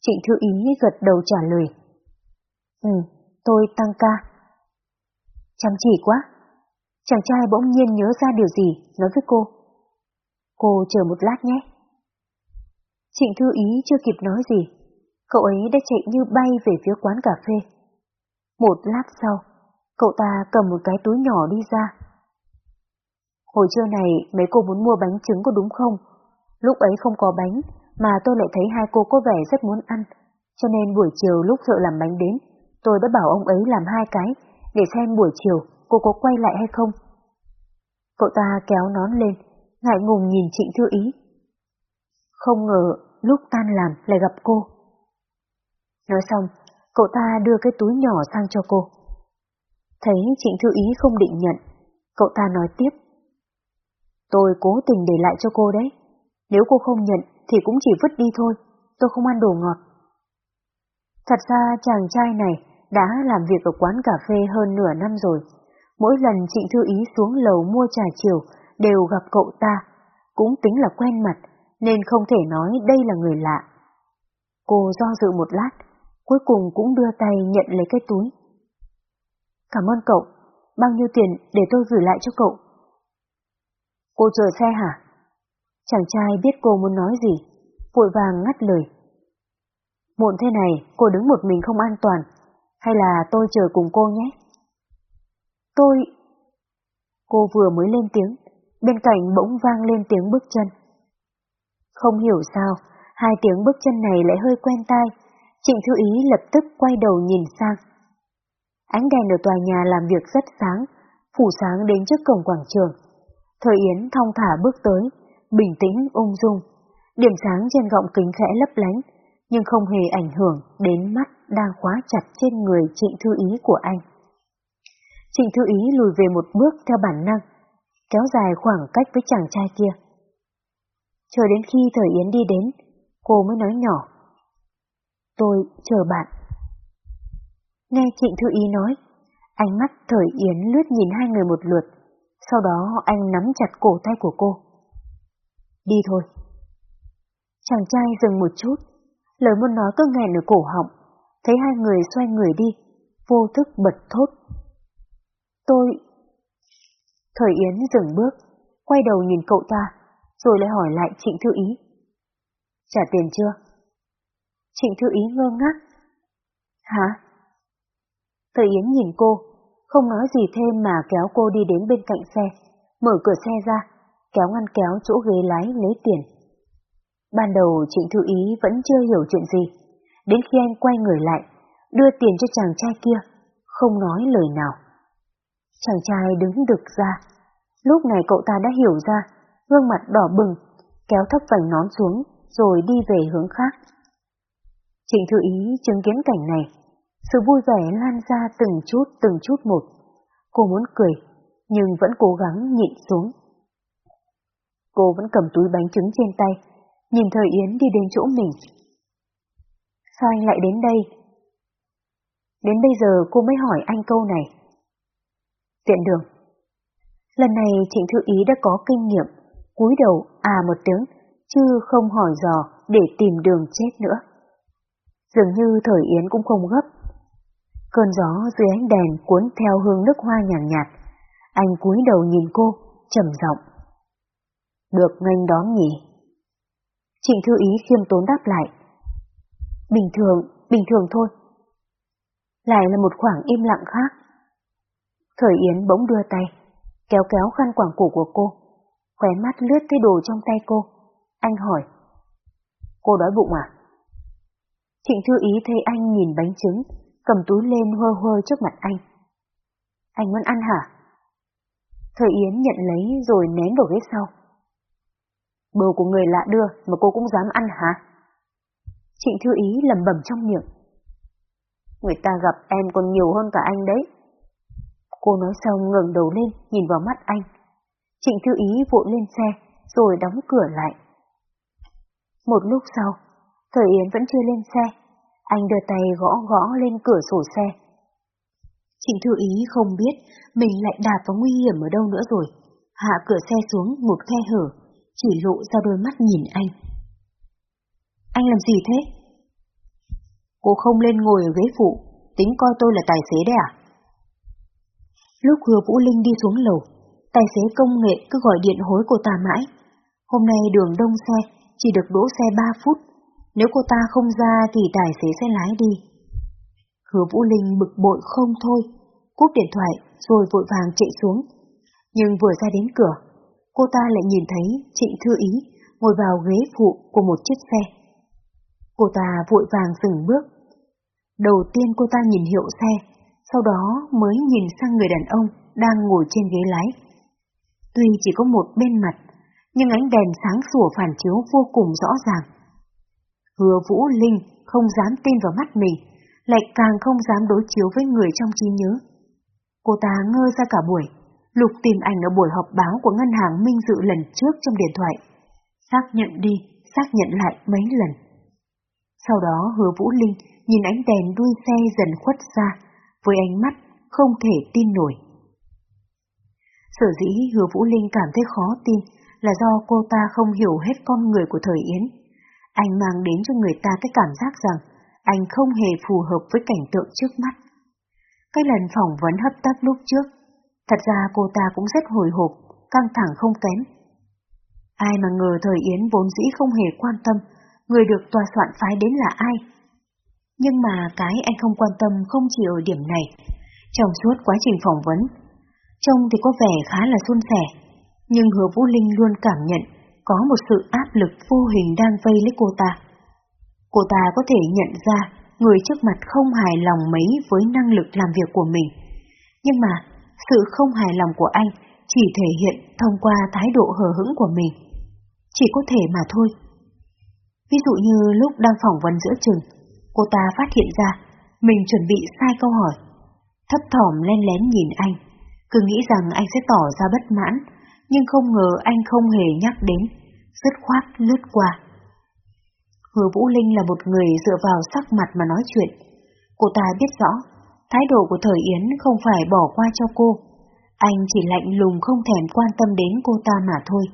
Trịnh Thư Ý gật đầu trả lời. Ừ, tôi tăng ca. Chăm chỉ quá. Chàng trai bỗng nhiên nhớ ra điều gì, nói với cô. Cô chờ một lát nhé. Trịnh Thư Ý chưa kịp nói gì, cậu ấy đã chạy như bay về phía quán cà phê. Một lát sau, cậu ta cầm một cái túi nhỏ đi ra. Hồi trưa này mấy cô muốn mua bánh trứng có đúng không? Lúc ấy không có bánh, mà tôi lại thấy hai cô có vẻ rất muốn ăn, cho nên buổi chiều lúc thợ làm bánh đến, tôi đã bảo ông ấy làm hai cái, để xem buổi chiều cô có quay lại hay không. Cậu ta kéo nón lên, ngại ngùng nhìn Trịnh Thư Ý. Không ngờ lúc tan làm lại gặp cô. Nói xong, cậu ta đưa cái túi nhỏ sang cho cô. Thấy Trịnh Thư Ý không định nhận, cậu ta nói tiếp. Tôi cố tình để lại cho cô đấy. Nếu cô không nhận thì cũng chỉ vứt đi thôi, tôi không ăn đồ ngọt. Thật ra chàng trai này đã làm việc ở quán cà phê hơn nửa năm rồi. Mỗi lần Trịnh Thư Ý xuống lầu mua trà chiều đều gặp cậu ta, cũng tính là quen mặt, nên không thể nói đây là người lạ. Cô do dự một lát, cuối cùng cũng đưa tay nhận lấy cái túi. Cảm ơn cậu, bao nhiêu tiền để tôi gửi lại cho cậu? Cô chờ xe hả? Chàng trai biết cô muốn nói gì, vội vàng ngắt lời. Muộn thế này, cô đứng một mình không an toàn, hay là tôi chờ cùng cô nhé? Tôi... Cô vừa mới lên tiếng, bên cạnh bỗng vang lên tiếng bước chân. Không hiểu sao, hai tiếng bước chân này lại hơi quen tai, Trịnh Thư Ý lập tức quay đầu nhìn sang. Ánh đèn ở tòa nhà làm việc rất sáng, phủ sáng đến trước cổng quảng trường. Thời Yến thong thả bước tới, bình tĩnh, ung dung. Điểm sáng trên gọng kính khẽ lấp lánh, nhưng không hề ảnh hưởng đến mắt đang khóa chặt trên người Trịnh Thư Ý của anh. Trịnh Thư Ý lùi về một bước theo bản năng, kéo dài khoảng cách với chàng trai kia. Chờ đến khi Thời Yến đi đến, cô mới nói nhỏ. Tôi chờ bạn. Nghe Trịnh Thư Ý nói, ánh mắt Thời Yến lướt nhìn hai người một lượt, sau đó anh nắm chặt cổ tay của cô. Đi thôi. Chàng trai dừng một chút, lời muốn nói cứ nghẹn ở cổ họng, thấy hai người xoay người đi, vô thức bật thốt. Tôi... Thời Yến dừng bước, quay đầu nhìn cậu ta, rồi lại hỏi lại Trịnh Thư Ý. Trả tiền chưa? Trịnh Thư Ý ngơ ngác. Hả? Thời Yến nhìn cô, không nói gì thêm mà kéo cô đi đến bên cạnh xe, mở cửa xe ra, kéo ngăn kéo chỗ ghế lái lấy tiền. Ban đầu Trịnh Thư Ý vẫn chưa hiểu chuyện gì, đến khi anh quay người lại, đưa tiền cho chàng trai kia, không nói lời nào. Chàng trai đứng đực ra, lúc này cậu ta đã hiểu ra, gương mặt đỏ bừng, kéo thấp vành nón xuống, rồi đi về hướng khác. Trịnh Thư Ý chứng kiến cảnh này, Sự vui vẻ lan ra từng chút từng chút một. Cô muốn cười, nhưng vẫn cố gắng nhịn xuống. Cô vẫn cầm túi bánh trứng trên tay, nhìn Thời Yến đi đến chỗ mình. Sao anh lại đến đây? Đến bây giờ cô mới hỏi anh câu này. Tiện đường. Lần này Trịnh Thư Ý đã có kinh nghiệm, cúi đầu à một tiếng, chứ không hỏi dò để tìm đường chết nữa. Dường như Thời Yến cũng không gấp. Cơn gió dưới ánh đèn cuốn theo hương nước hoa nhàn nhạt, nhạt. Anh cúi đầu nhìn cô, trầm giọng. Được nghênh đón nhỉ? Trịnh Thư Ý khiêm tốn đáp lại. Bình thường, bình thường thôi. Lại là một khoảng im lặng khác. Thời Yến bỗng đưa tay, kéo kéo khăn quảng cổ của cô, khóe mắt lướt cái đồ trong tay cô. Anh hỏi. Cô đói bụng à? Trịnh Thư Ý thấy anh nhìn bánh trứng, cầm túi lên hơ hơ trước mặt anh. Anh muốn ăn hả? Thời Yến nhận lấy rồi ném vào ghế sau. Đồ của người lạ đưa mà cô cũng dám ăn hả? Trịnh Thư Ý lầm bẩm trong miệng. Người ta gặp em còn nhiều hơn cả anh đấy. Cô nói xong ngẩng đầu lên, nhìn vào mắt anh. Trịnh Thư Ý vội lên xe, rồi đóng cửa lại. Một lúc sau, Thời Yến vẫn chưa lên xe. Anh đưa tay gõ gõ lên cửa sổ xe. Trịnh Thư Ý không biết mình lại đạp vào nguy hiểm ở đâu nữa rồi. Hạ cửa xe xuống một khe hở, chỉ lộ ra đôi mắt nhìn anh. Anh làm gì thế? Cô không lên ngồi ở ghế phụ, tính coi tôi là tài xế đấy à? Lúc hứa Vũ Linh đi xuống lầu, tài xế công nghệ cứ gọi điện hối cô ta mãi. Hôm nay đường đông xe, chỉ được đỗ xe 3 phút. Nếu cô ta không ra thì tài xế sẽ lái đi. Hứa Vũ Linh bực bội không thôi, cúp điện thoại rồi vội vàng chạy xuống. Nhưng vừa ra đến cửa, cô ta lại nhìn thấy Trịnh Thư Ý ngồi vào ghế phụ của một chiếc xe. Cô ta vội vàng dừng bước. Đầu tiên cô ta nhìn hiệu xe, sau đó mới nhìn sang người đàn ông đang ngồi trên ghế lái. Tuy chỉ có một bên mặt, nhưng ánh đèn sáng sủa phản chiếu vô cùng rõ ràng. Hứa Vũ Linh không dám tin vào mắt mình, lại càng không dám đối chiếu với người trong trí nhớ. Cô ta ngơ ra cả buổi, lục tìm ảnh ở buổi họp báo của ngân hàng Minh Dự lần trước trong điện thoại. Xác nhận đi, xác nhận lại mấy lần. Sau đó hứa Vũ Linh nhìn ánh đèn đuôi xe dần khuất ra, với ánh mắt không thể tin nổi. Sở dĩ hứa Vũ Linh cảm thấy khó tin là do cô ta không hiểu hết con người của thời Yến. Anh mang đến cho người ta cái cảm giác rằng anh không hề phù hợp với cảnh tượng trước mắt. Cái lần phỏng vấn hấp tấp lúc trước, thật ra cô ta cũng rất hồi hộp, căng thẳng không kém. Ai mà ngờ thời Yến vốn dĩ không hề quan tâm, người được tòa soạn phái đến là ai. Nhưng mà cái anh không quan tâm không chỉ ở điểm này. Trong suốt quá trình phỏng vấn, trông thì có vẻ khá là suôn sẻ, nhưng hứa Vũ Linh luôn cảm nhận có một sự áp lực vô hình đang vây lấy cô ta. Cô ta có thể nhận ra người trước mặt không hài lòng mấy với năng lực làm việc của mình. Nhưng mà, sự không hài lòng của anh chỉ thể hiện thông qua thái độ hờ hững của mình. Chỉ có thể mà thôi. Ví dụ như lúc đang phỏng vấn giữa chừng, cô ta phát hiện ra mình chuẩn bị sai câu hỏi. Thấp thỏm len lén nhìn anh, cứ nghĩ rằng anh sẽ tỏ ra bất mãn, nhưng không ngờ anh không hề nhắc đến, dứt khoát lướt qua. Hứa Vũ Linh là một người dựa vào sắc mặt mà nói chuyện. Cô ta biết rõ, thái độ của Thời Yến không phải bỏ qua cho cô. Anh chỉ lạnh lùng không thèm quan tâm đến cô ta mà thôi.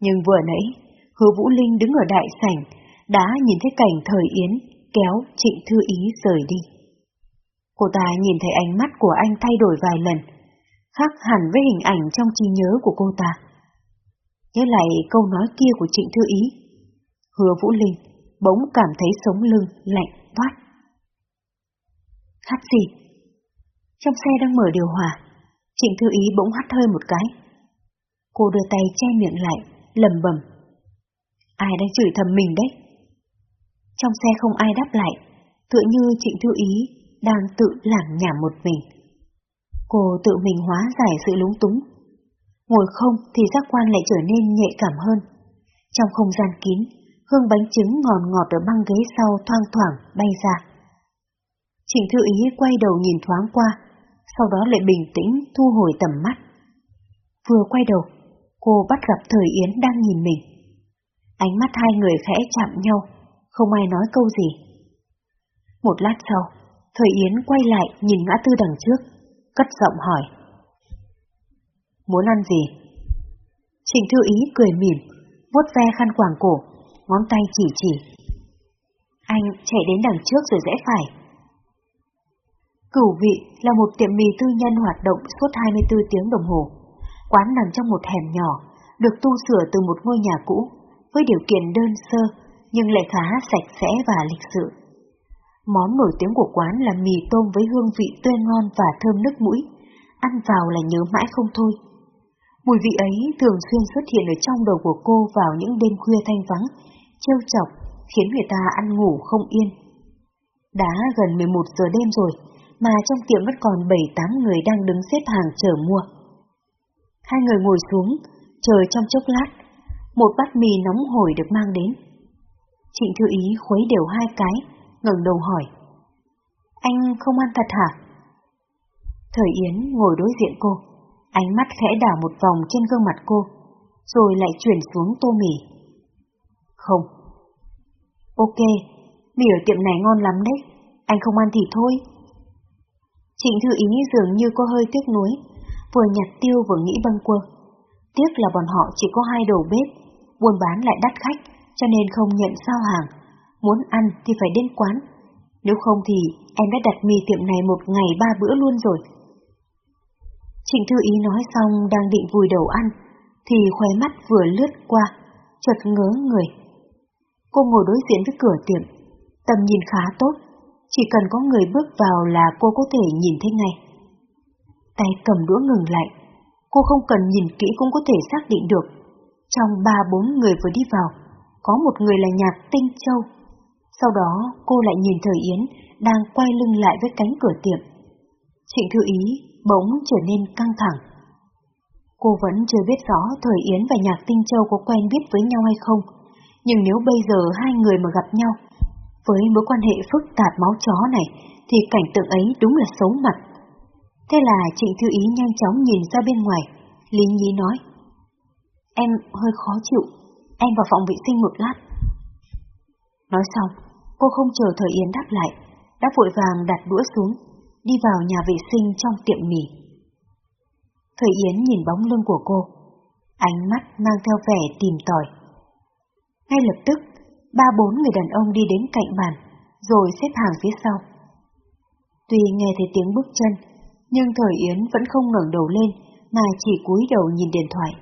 Nhưng vừa nãy, Hứa Vũ Linh đứng ở đại sảnh, đã nhìn thấy cảnh Thời Yến kéo Trịnh Thư Ý rời đi. Cô ta nhìn thấy ánh mắt của anh thay đổi vài lần, khác hẳn với hình ảnh trong trí nhớ của cô ta. Nhớ lại câu nói kia của Trịnh Thư Ý, Hứa Vũ Linh bỗng cảm thấy sống lưng lạnh toát. Hát gì? Trong xe đang mở điều hòa, Trịnh Thư Ý bỗng hắt hơi một cái. Cô đưa tay che miệng lại, lầm bầm. Ai đang chửi thầm mình đấy? Trong xe không ai đáp lại, tựa như Trịnh Thư Ý đang tự làm nhảm một mình. Cô tự mình hóa giải sự lúng túng. Ngồi không thì giác quan lại trở nên nhạy cảm hơn. Trong không gian kín, hương bánh trứng ngọt ngọt ở băng ghế sau thoang thoảng bay ra. Trịnh Thư Ý quay đầu nhìn thoáng qua, sau đó lại bình tĩnh thu hồi tầm mắt. Vừa quay đầu, cô bắt gặp Thời Yến đang nhìn mình. Ánh mắt hai người khẽ chạm nhau, không ai nói câu gì. Một lát sau, Thời Yến quay lại nhìn ngã tư đằng trước, cất giọng hỏi. Muốn ăn gì? Trình Thư Ý cười mỉm, vuốt ve khăn quàng cổ, ngón tay chỉ chỉ. Anh chạy đến đằng trước rồi rẽ phải. Cửu vị là một tiệm mì tư nhân hoạt động suốt 24 tiếng đồng hồ. Quán nằm trong một hẻm nhỏ, được tu sửa từ một ngôi nhà cũ, với điều kiện đơn sơ, nhưng lại khá sạch sẽ và lịch sự. Món nổi tiếng của quán là mì tôm với hương vị tươi ngon và thơm nước mũi, ăn vào là nhớ mãi không thôi. Mùi vị ấy thường xuyên xuất hiện ở trong đầu của cô vào những đêm khuya thanh vắng, trêu chọc, khiến người ta ăn ngủ không yên. Đã gần 11 giờ đêm rồi, mà trong tiệm vẫn còn 7-8 người đang đứng xếp hàng chờ mua. Hai người ngồi xuống, chờ trong chốc lát, một bát mì nóng hổi được mang đến. Trịnh Thư Ý khuấy đều hai cái, ngẩng đầu hỏi. Anh không ăn thật hả? Thời Yến ngồi đối diện cô, ánh mắt khẽ đảo một vòng trên gương mặt cô, rồi lại chuyển xuống tô mì. Không. Ok, mì ở tiệm này ngon lắm đấy, anh không ăn thì thôi. Trịnh Thư Ý dường như có hơi tiếc nuối, vừa nhặt tiêu vừa nghĩ bâng quơ. Tiếc là bọn họ chỉ có hai đầu bếp, buôn bán lại đắt khách, cho nên không nhận giao hàng. Muốn ăn thì phải đến quán, nếu không thì em đã đặt mì tiệm này một ngày ba bữa luôn rồi. Trịnh Thư Ý nói xong đang định vùi đầu ăn, thì khóe mắt vừa lướt qua, chợt ngớ người. Cô ngồi đối diện với cửa tiệm, tầm nhìn khá tốt, chỉ cần có người bước vào là cô có thể nhìn thấy ngay. Tay cầm đũa ngừng lại, cô không cần nhìn kỹ cũng có thể xác định được. Trong ba bốn người vừa đi vào, có một người là Nhạc Tinh Châu. Sau đó cô lại nhìn Thời Yến đang quay lưng lại với cánh cửa tiệm. Trịnh Thư Ý bỗng trở nên căng thẳng. Cô vẫn chưa biết rõ Thời Yến và Nhạc Tinh Châu có quen biết với nhau hay không, nhưng nếu bây giờ hai người mà gặp nhau, với mối quan hệ phức tạp máu chó này, thì cảnh tượng ấy đúng là xấu mặt. Thế là Trịnh Thư Ý nhanh chóng nhìn ra bên ngoài, Lý Nhí nói. Em hơi khó chịu, em vào phòng vệ sinh một lát. Nói xong, cô không chờ Thời Yến đáp lại, đã vội vàng đặt đũa xuống, đi vào nhà vệ sinh trong tiệm mì. Thời Yến nhìn bóng lưng của cô, ánh mắt mang theo vẻ tìm tòi. Ngay lập tức, ba bốn người đàn ông đi đến cạnh bàn, rồi xếp hàng phía sau. Tuy nghe thấy tiếng bước chân, nhưng Thời Yến vẫn không ngẩng đầu lên mà chỉ cúi đầu nhìn điện thoại.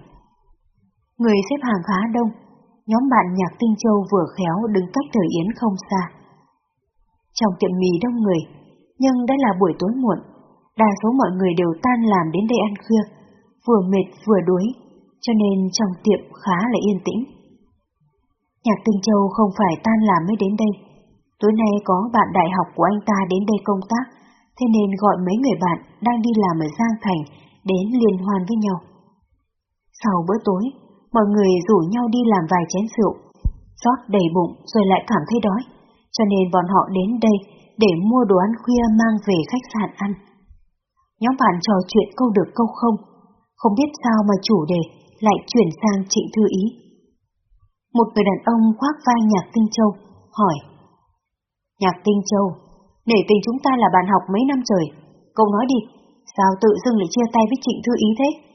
Người xếp hàng khá đông, nhóm bạn nhạc Tinh Châu vừa khéo đứng cách Thời Yến không xa. Trong tiệm mì đông người, nhưng đã là buổi tối muộn, đa số mọi người đều tan làm đến đây ăn khuya, vừa mệt vừa đuối, cho nên trong tiệm khá là yên tĩnh. Nhạc Tinh Châu không phải tan làm mới đến đây. Tối nay có bạn đại học của anh ta đến đây công tác, thế nên gọi mấy người bạn đang đi làm ở Giang Thành đến liên hoan với nhau. Sau bữa tối, mọi người rủ nhau đi làm vài chén rượu, rót đầy bụng rồi lại cảm thấy đói, cho nên bọn họ đến đây để mua đồ ăn khuya mang về khách sạn ăn. Nhóm bạn trò chuyện câu được câu không, không biết sao mà chủ đề lại chuyển sang Trịnh Thư Ý. Một người đàn ông khoác vai Nhạc Tinh Châu, hỏi. Nhạc Tinh Châu, nể tình chúng ta là bạn học mấy năm trời, cậu nói đi, sao tự dưng lại chia tay với Trịnh Thư Ý thế?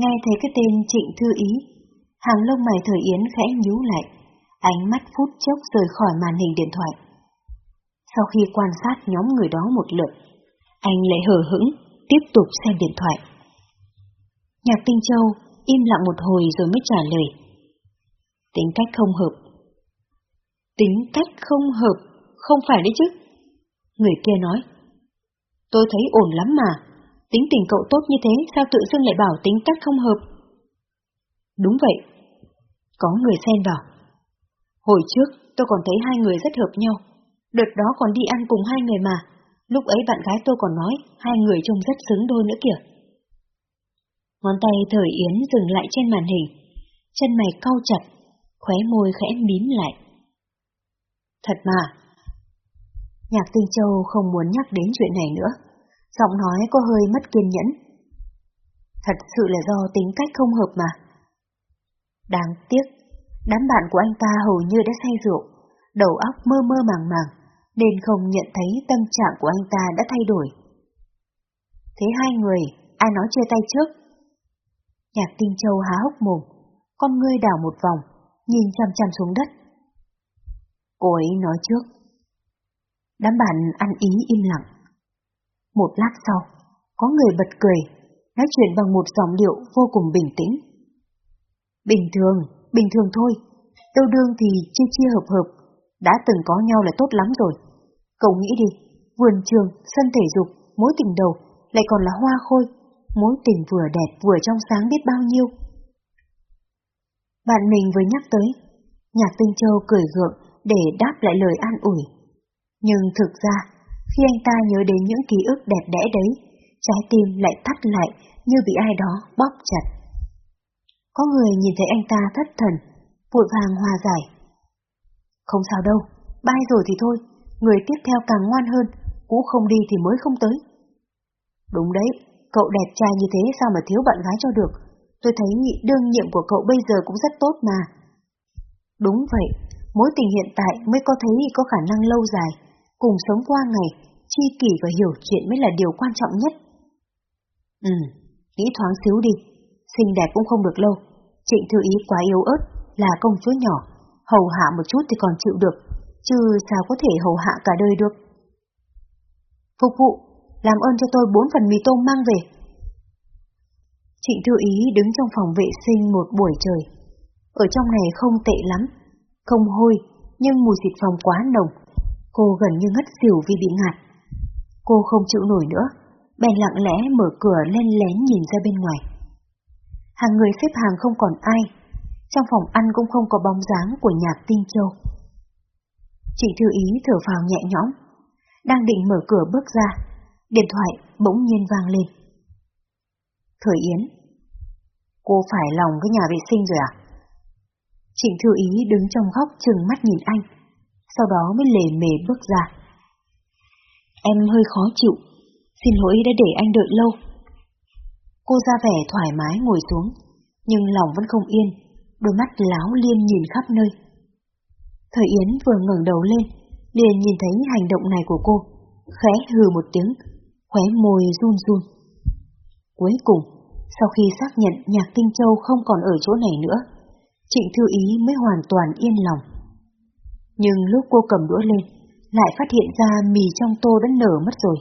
Nghe thấy cái tên Trịnh Thư Ý, hàng lông mày thời Yến khẽ nhíu lại, ánh mắt phút chốc rời khỏi màn hình điện thoại. Sau khi quan sát nhóm người đó một lượt, anh lại hờ hững, tiếp tục xem điện thoại. Nhạc Tinh Châu im lặng một hồi rồi mới trả lời. Tính cách không hợp. Tính cách không hợp, không phải đấy chứ. Người kia nói. Tôi thấy ổn lắm mà, tính tình cậu tốt như thế sao tự dưng lại bảo tính cách không hợp? Đúng vậy. Có người xen vào. Hồi trước tôi còn thấy hai người rất hợp nhau. Đợt đó còn đi ăn cùng hai người mà. Lúc ấy bạn gái tôi còn nói hai người trông rất xứng đôi nữa kìa. Ngón tay thời Yến dừng lại trên màn hình. Chân mày cau chặt, khóe môi khẽ mím lại. Thật mà. Nhạc Tinh Châu không muốn nhắc đến chuyện này nữa, giọng nói có hơi mất kiên nhẫn. Thật sự là do tính cách không hợp mà. Đáng tiếc, đám bạn của anh ta hầu như đã say rượu, đầu óc mơ mơ màng màng, nên không nhận thấy tâm trạng của anh ta đã thay đổi. Thế hai người, ai nói chia tay trước? Nhạc Tinh Châu há hốc mồm, con ngươi đảo một vòng, nhìn chăm chăm xuống đất. Cô ấy nói trước. Đám bạn ăn ý im lặng. Một lát sau, có người bật cười, nói chuyện bằng một giọng điệu vô cùng bình tĩnh. Bình thường, bình thường thôi, yêu đương thì chia chia hợp hợp, đã từng có nhau là tốt lắm rồi. Cậu nghĩ đi, vườn trường, sân thể dục, mối tình đầu, lại còn là hoa khôi, mối tình vừa đẹp vừa trong sáng biết bao nhiêu. Bạn mình vừa nhắc tới, Nhạc Tinh Châu cười gượng để đáp lại lời an ủi. Nhưng thực ra, khi anh ta nhớ đến những ký ức đẹp đẽ đấy, trái tim lại thắt lại như bị ai đó bóp chặt. Có người nhìn thấy anh ta thất thần, vội vàng hòa giải. Không sao đâu, bay rồi thì thôi, người tiếp theo càng ngoan hơn, cũ không đi thì mới không tới. Đúng đấy, cậu đẹp trai như thế sao mà thiếu bạn gái cho được, tôi thấy nhị đương nhiệm của cậu bây giờ cũng rất tốt mà. Đúng vậy, mối tình hiện tại mới có thấy có khả năng lâu dài, cùng sống qua ngày, chi kỷ và hiểu chuyện mới là điều quan trọng nhất. Ừ, nghĩ thoáng xíu đi, xinh đẹp cũng không được lâu, trịnh thư ý quá yếu ớt, là công chúa nhỏ, hầu hạ một chút thì còn chịu được, chứ sao có thể hầu hạ cả đời được. Phục vụ, làm ơn cho tôi bốn phần mì tôm mang về. Trịnh Thư Ý đứng trong phòng vệ sinh một buổi trời. Ở trong này không tệ lắm, không hôi, nhưng mùi xịt phòng quá nồng. Cô gần như ngất xỉu vì bị ngạt. Cô không chịu nổi nữa, bèn lặng lẽ mở cửa lên lén nhìn ra bên ngoài. Hàng người xếp hàng không còn ai, trong phòng ăn cũng không có bóng dáng của nhạc tinh châu. Chị Thư Ý thở phào nhẹ nhõm, đang định mở cửa bước ra, điện thoại bỗng nhiên vang lên. Thời Yến. Cô phải lòng cái nhà vệ sinh rồi à? Trịnh Thư Ý đứng trong góc chừng mắt nhìn anh, sau đó mới lề mề bước ra. Em hơi khó chịu, xin lỗi đã để anh đợi lâu. Cô ra vẻ thoải mái ngồi xuống, nhưng lòng vẫn không yên, đôi mắt láo liên nhìn khắp nơi. Thời Yến vừa ngẩng đầu lên, liền nhìn thấy hành động này của cô, khẽ hừ một tiếng, khóe môi run run. Cuối cùng, sau khi xác nhận Nhạc Tinh Châu không còn ở chỗ này nữa, Trịnh Thư Ý mới hoàn toàn yên lòng. Nhưng lúc cô cầm đũa lên, lại phát hiện ra mì trong tô đã nở mất rồi.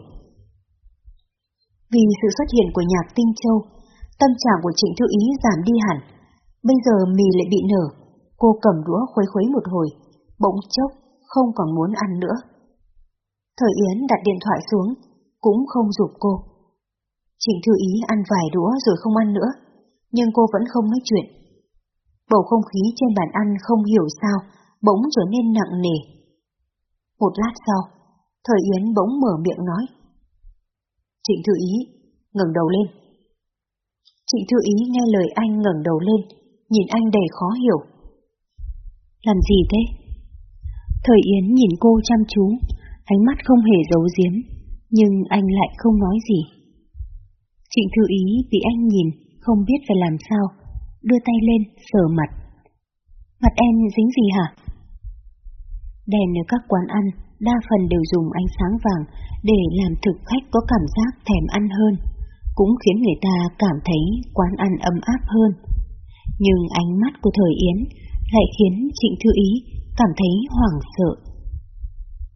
Vì sự xuất hiện của Nhạc Tinh Châu, tâm trạng của Trịnh Thư Ý giảm đi hẳn. Bây giờ mì lại bị nở, cô cầm đũa khuấy khuấy một hồi, bỗng chốc không còn muốn ăn nữa. Thời Yến đặt điện thoại xuống, cũng không giục cô. Trịnh Thư Ý ăn vài đũa rồi không ăn nữa, nhưng cô vẫn không nói chuyện. Bầu không khí trên bàn ăn không hiểu sao, bỗng trở nên nặng nề. Một lát sau, Thời Yến bỗng mở miệng nói. Trịnh Thư Ý, ngẩng đầu lên. Trịnh Thư Ý nghe lời anh ngẩng đầu lên, nhìn anh đầy khó hiểu. Làm gì thế? Thời Yến nhìn cô chăm chú, ánh mắt không hề giấu giếm, nhưng anh lại không nói gì. Trịnh Thư Ý bị anh nhìn, không biết phải làm sao, đưa tay lên, sờ mặt. Mặt em dính gì hả? Đèn ở các quán ăn đa phần đều dùng ánh sáng vàng để làm thực khách có cảm giác thèm ăn hơn, cũng khiến người ta cảm thấy quán ăn ấm áp hơn. Nhưng ánh mắt của Thời Yến lại khiến Trịnh Thư Ý cảm thấy hoảng sợ.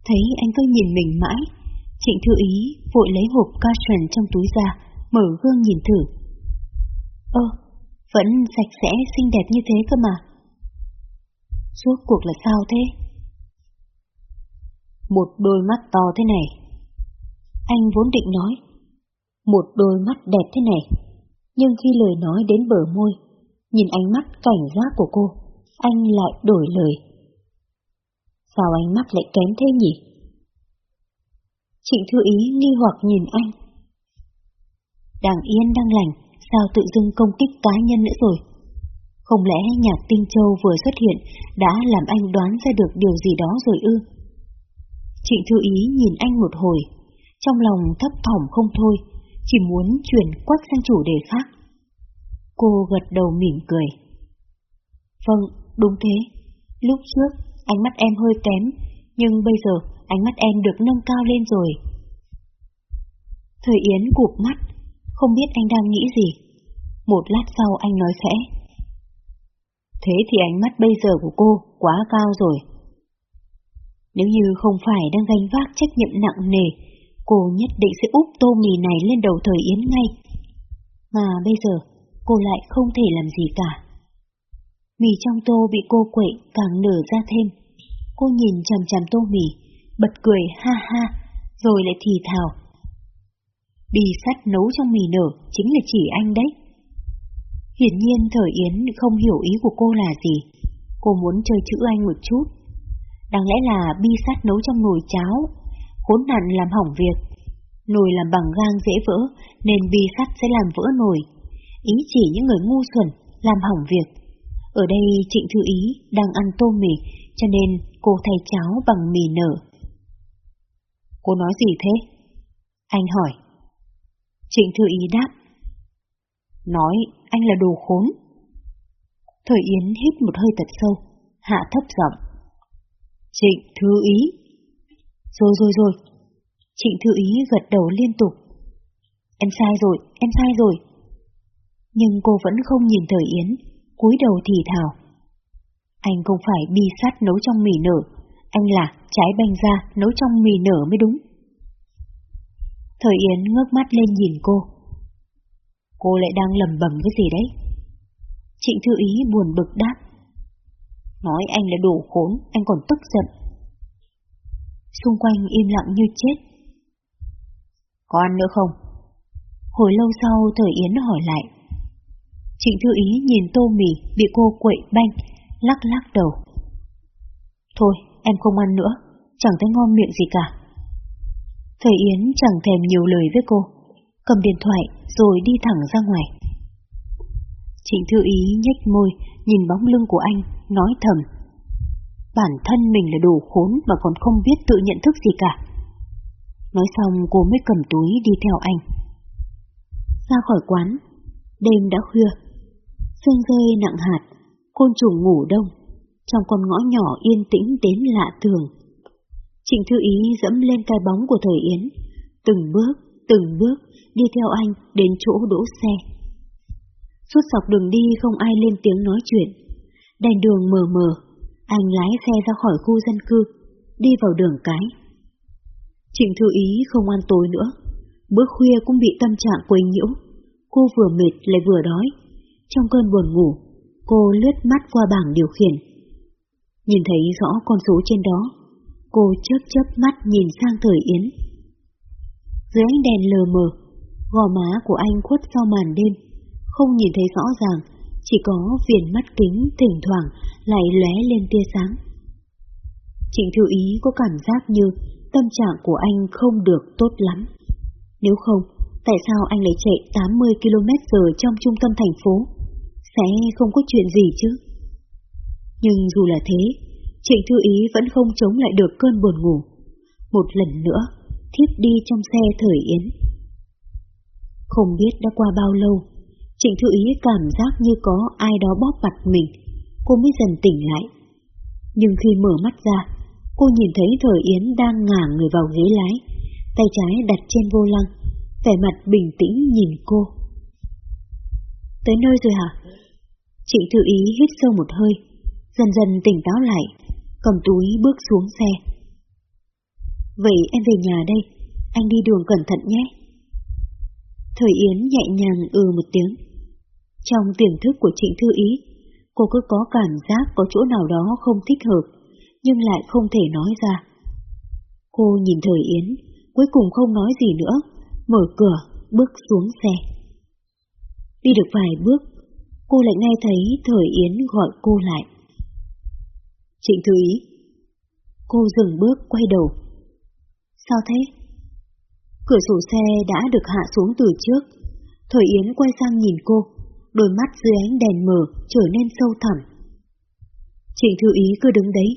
Thấy anh cứ nhìn mình mãi, Trịnh Thư Ý vội lấy hộp cushion trong túi ra, mở gương nhìn thử. Ơ, vẫn sạch sẽ xinh đẹp như thế cơ mà. Suốt cuộc là sao thế? Một đôi mắt to thế này. Anh vốn định nói, một đôi mắt đẹp thế này. Nhưng khi lời nói đến bờ môi, nhìn ánh mắt cảnh giác của cô, anh lại đổi lời. Sao ánh mắt lại kém thế nhỉ? Trịnh Thư Ý nghi hoặc nhìn anh. Đang yên đang lành, sao tự dưng công kích cá nhân nữa rồi? Không lẽ nhạc tinh châu vừa xuất hiện đã làm anh đoán ra được điều gì đó rồi ư? Trịnh Thư Ý nhìn anh một hồi, trong lòng thấp thỏm không thôi, chỉ muốn chuyển quách sang chủ đề khác. Cô gật đầu mỉm cười. Vâng, đúng thế. Lúc trước, ánh mắt em hơi kém, nhưng bây giờ ánh mắt em được nâng cao lên rồi. Thời Yến cụp mắt, không biết anh đang nghĩ gì. Một lát sau anh nói khẽ. Thế thì ánh mắt bây giờ của cô quá cao rồi. Nếu như không phải đang gánh vác trách nhiệm nặng nề, cô nhất định sẽ úp tô mì này lên đầu thời Yến ngay. Mà bây giờ, cô lại không thể làm gì cả. Mì trong tô bị cô quậy càng nở ra thêm. Cô nhìn chằm chằm tô mì, bật cười ha ha, rồi lại thì thào. Bì sắt nấu trong mì nở chính là chỉ anh đấy. Hiển nhiên thời Yến không hiểu ý của cô là gì. Cô muốn chơi chữ anh một chút. Đáng lẽ là bi sắt nấu trong nồi cháo, khốn nạn làm hỏng việc. Nồi làm bằng gang dễ vỡ, nên bi sắt sẽ làm vỡ nồi. Ý chỉ những người ngu xuẩn, làm hỏng việc. Ở đây Trịnh Thư Ý đang ăn tô mì, cho nên cô thay cháo bằng mì nở. Cô nói gì thế? Anh hỏi. Trịnh Thư Ý đáp. Nói anh là đồ khốn. Thời Yến hít một hơi thật sâu, hạ thấp giọng. Trịnh Thư Ý. Rồi rồi rồi. Trịnh Thư Ý gật đầu liên tục. Em sai rồi, em sai rồi. Nhưng cô vẫn không nhìn Thời Yến, cúi đầu thì thào. Anh không phải bi sắt nấu trong mì nở, anh là trái banh ra nấu trong mì nở mới đúng. Thời Yến ngước mắt lên nhìn cô. Cô lại đang lầm bầm cái gì đấy? Trịnh Thư Ý buồn bực đáp. Nói anh là đồ khốn, anh còn tức giận. Xung quanh im lặng như chết. Có ăn nữa không? Hồi lâu sau Thời Yến hỏi lại. Trịnh Thư Ý nhìn tô mì bị cô quậy banh, lắc lắc đầu. Thôi, em không ăn nữa, chẳng thấy ngon miệng gì cả. Thời Yến chẳng thèm nhiều lời với cô, cầm điện thoại rồi đi thẳng ra ngoài. Trịnh Thư Ý nhếch môi, nhìn bóng lưng của anh, nói thầm. Bản thân mình là đồ khốn mà còn không biết tự nhận thức gì cả. Nói xong cô mới cầm túi đi theo anh. Ra khỏi quán, đêm đã khuya. Sương rơi nặng hạt, côn trùng ngủ đông, trong con ngõ nhỏ yên tĩnh đến lạ thường. Trịnh Thư Ý dẫm lên cái bóng của Thời Yến, từng bước, từng bước đi theo anh đến chỗ đỗ xe. Suốt dọc đường đi không ai lên tiếng nói chuyện. Đèn đường mờ mờ, anh lái xe ra khỏi khu dân cư, đi vào đường cái. Trịnh Thư Ý không ăn tối nữa, bữa khuya cũng bị tâm trạng quấy nhiễu. Cô vừa mệt lại vừa đói. Trong cơn buồn ngủ, cô lướt mắt qua bảng điều khiển. Nhìn thấy rõ con số trên đó, cô chớp chớp mắt nhìn sang Thời Yến. Dưới ánh đèn lờ mờ, gò má của anh khuất sau màn đêm, không nhìn thấy rõ ràng, chỉ có viền mắt kính thỉnh thoảng lại lóe lên tia sáng. Trịnh Thư Ý có cảm giác như tâm trạng của anh không được tốt lắm. Nếu không, tại sao anh lại chạy 80 km h trong trung tâm thành phố? Sẽ không có chuyện gì chứ? Nhưng dù là thế, Trịnh Thư Ý vẫn không chống lại được cơn buồn ngủ. Một lần nữa, thiếp đi trong xe thời Yến. Không biết đã qua bao lâu, Trịnh Thư Ý cảm giác như có ai đó bóp mặt mình, cô mới dần tỉnh lại. Nhưng khi mở mắt ra, cô nhìn thấy Thời Yến đang ngả người vào ghế lái, tay trái đặt trên vô lăng, vẻ mặt bình tĩnh nhìn cô. Tới nơi rồi hả? Trịnh Thư Ý hít sâu một hơi, dần dần tỉnh táo lại, cầm túi bước xuống xe. Vậy em về nhà đây, anh đi đường cẩn thận nhé. Thời Yến nhẹ nhàng ừ một tiếng. Trong tiềm thức của Trịnh Thư Ý, cô cứ có cảm giác có chỗ nào đó không thích hợp, nhưng lại không thể nói ra. Cô nhìn Thời Yến, cuối cùng không nói gì nữa, mở cửa, bước xuống xe. Đi được vài bước, cô lại nghe thấy Thời Yến gọi cô lại. Trịnh Thư Ý. Cô dừng bước quay đầu. Sao thế? Cửa sổ xe đã được hạ xuống từ trước. Thời Yến quay sang nhìn cô, đôi mắt dưới ánh đèn mờ trở nên sâu thẳm. Trịnh Thư Ý cứ đứng đấy,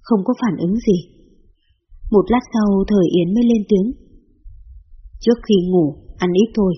không có phản ứng gì. Một lát sau thời Yến mới lên tiếng. Trước khi ngủ, ăn ít thôi,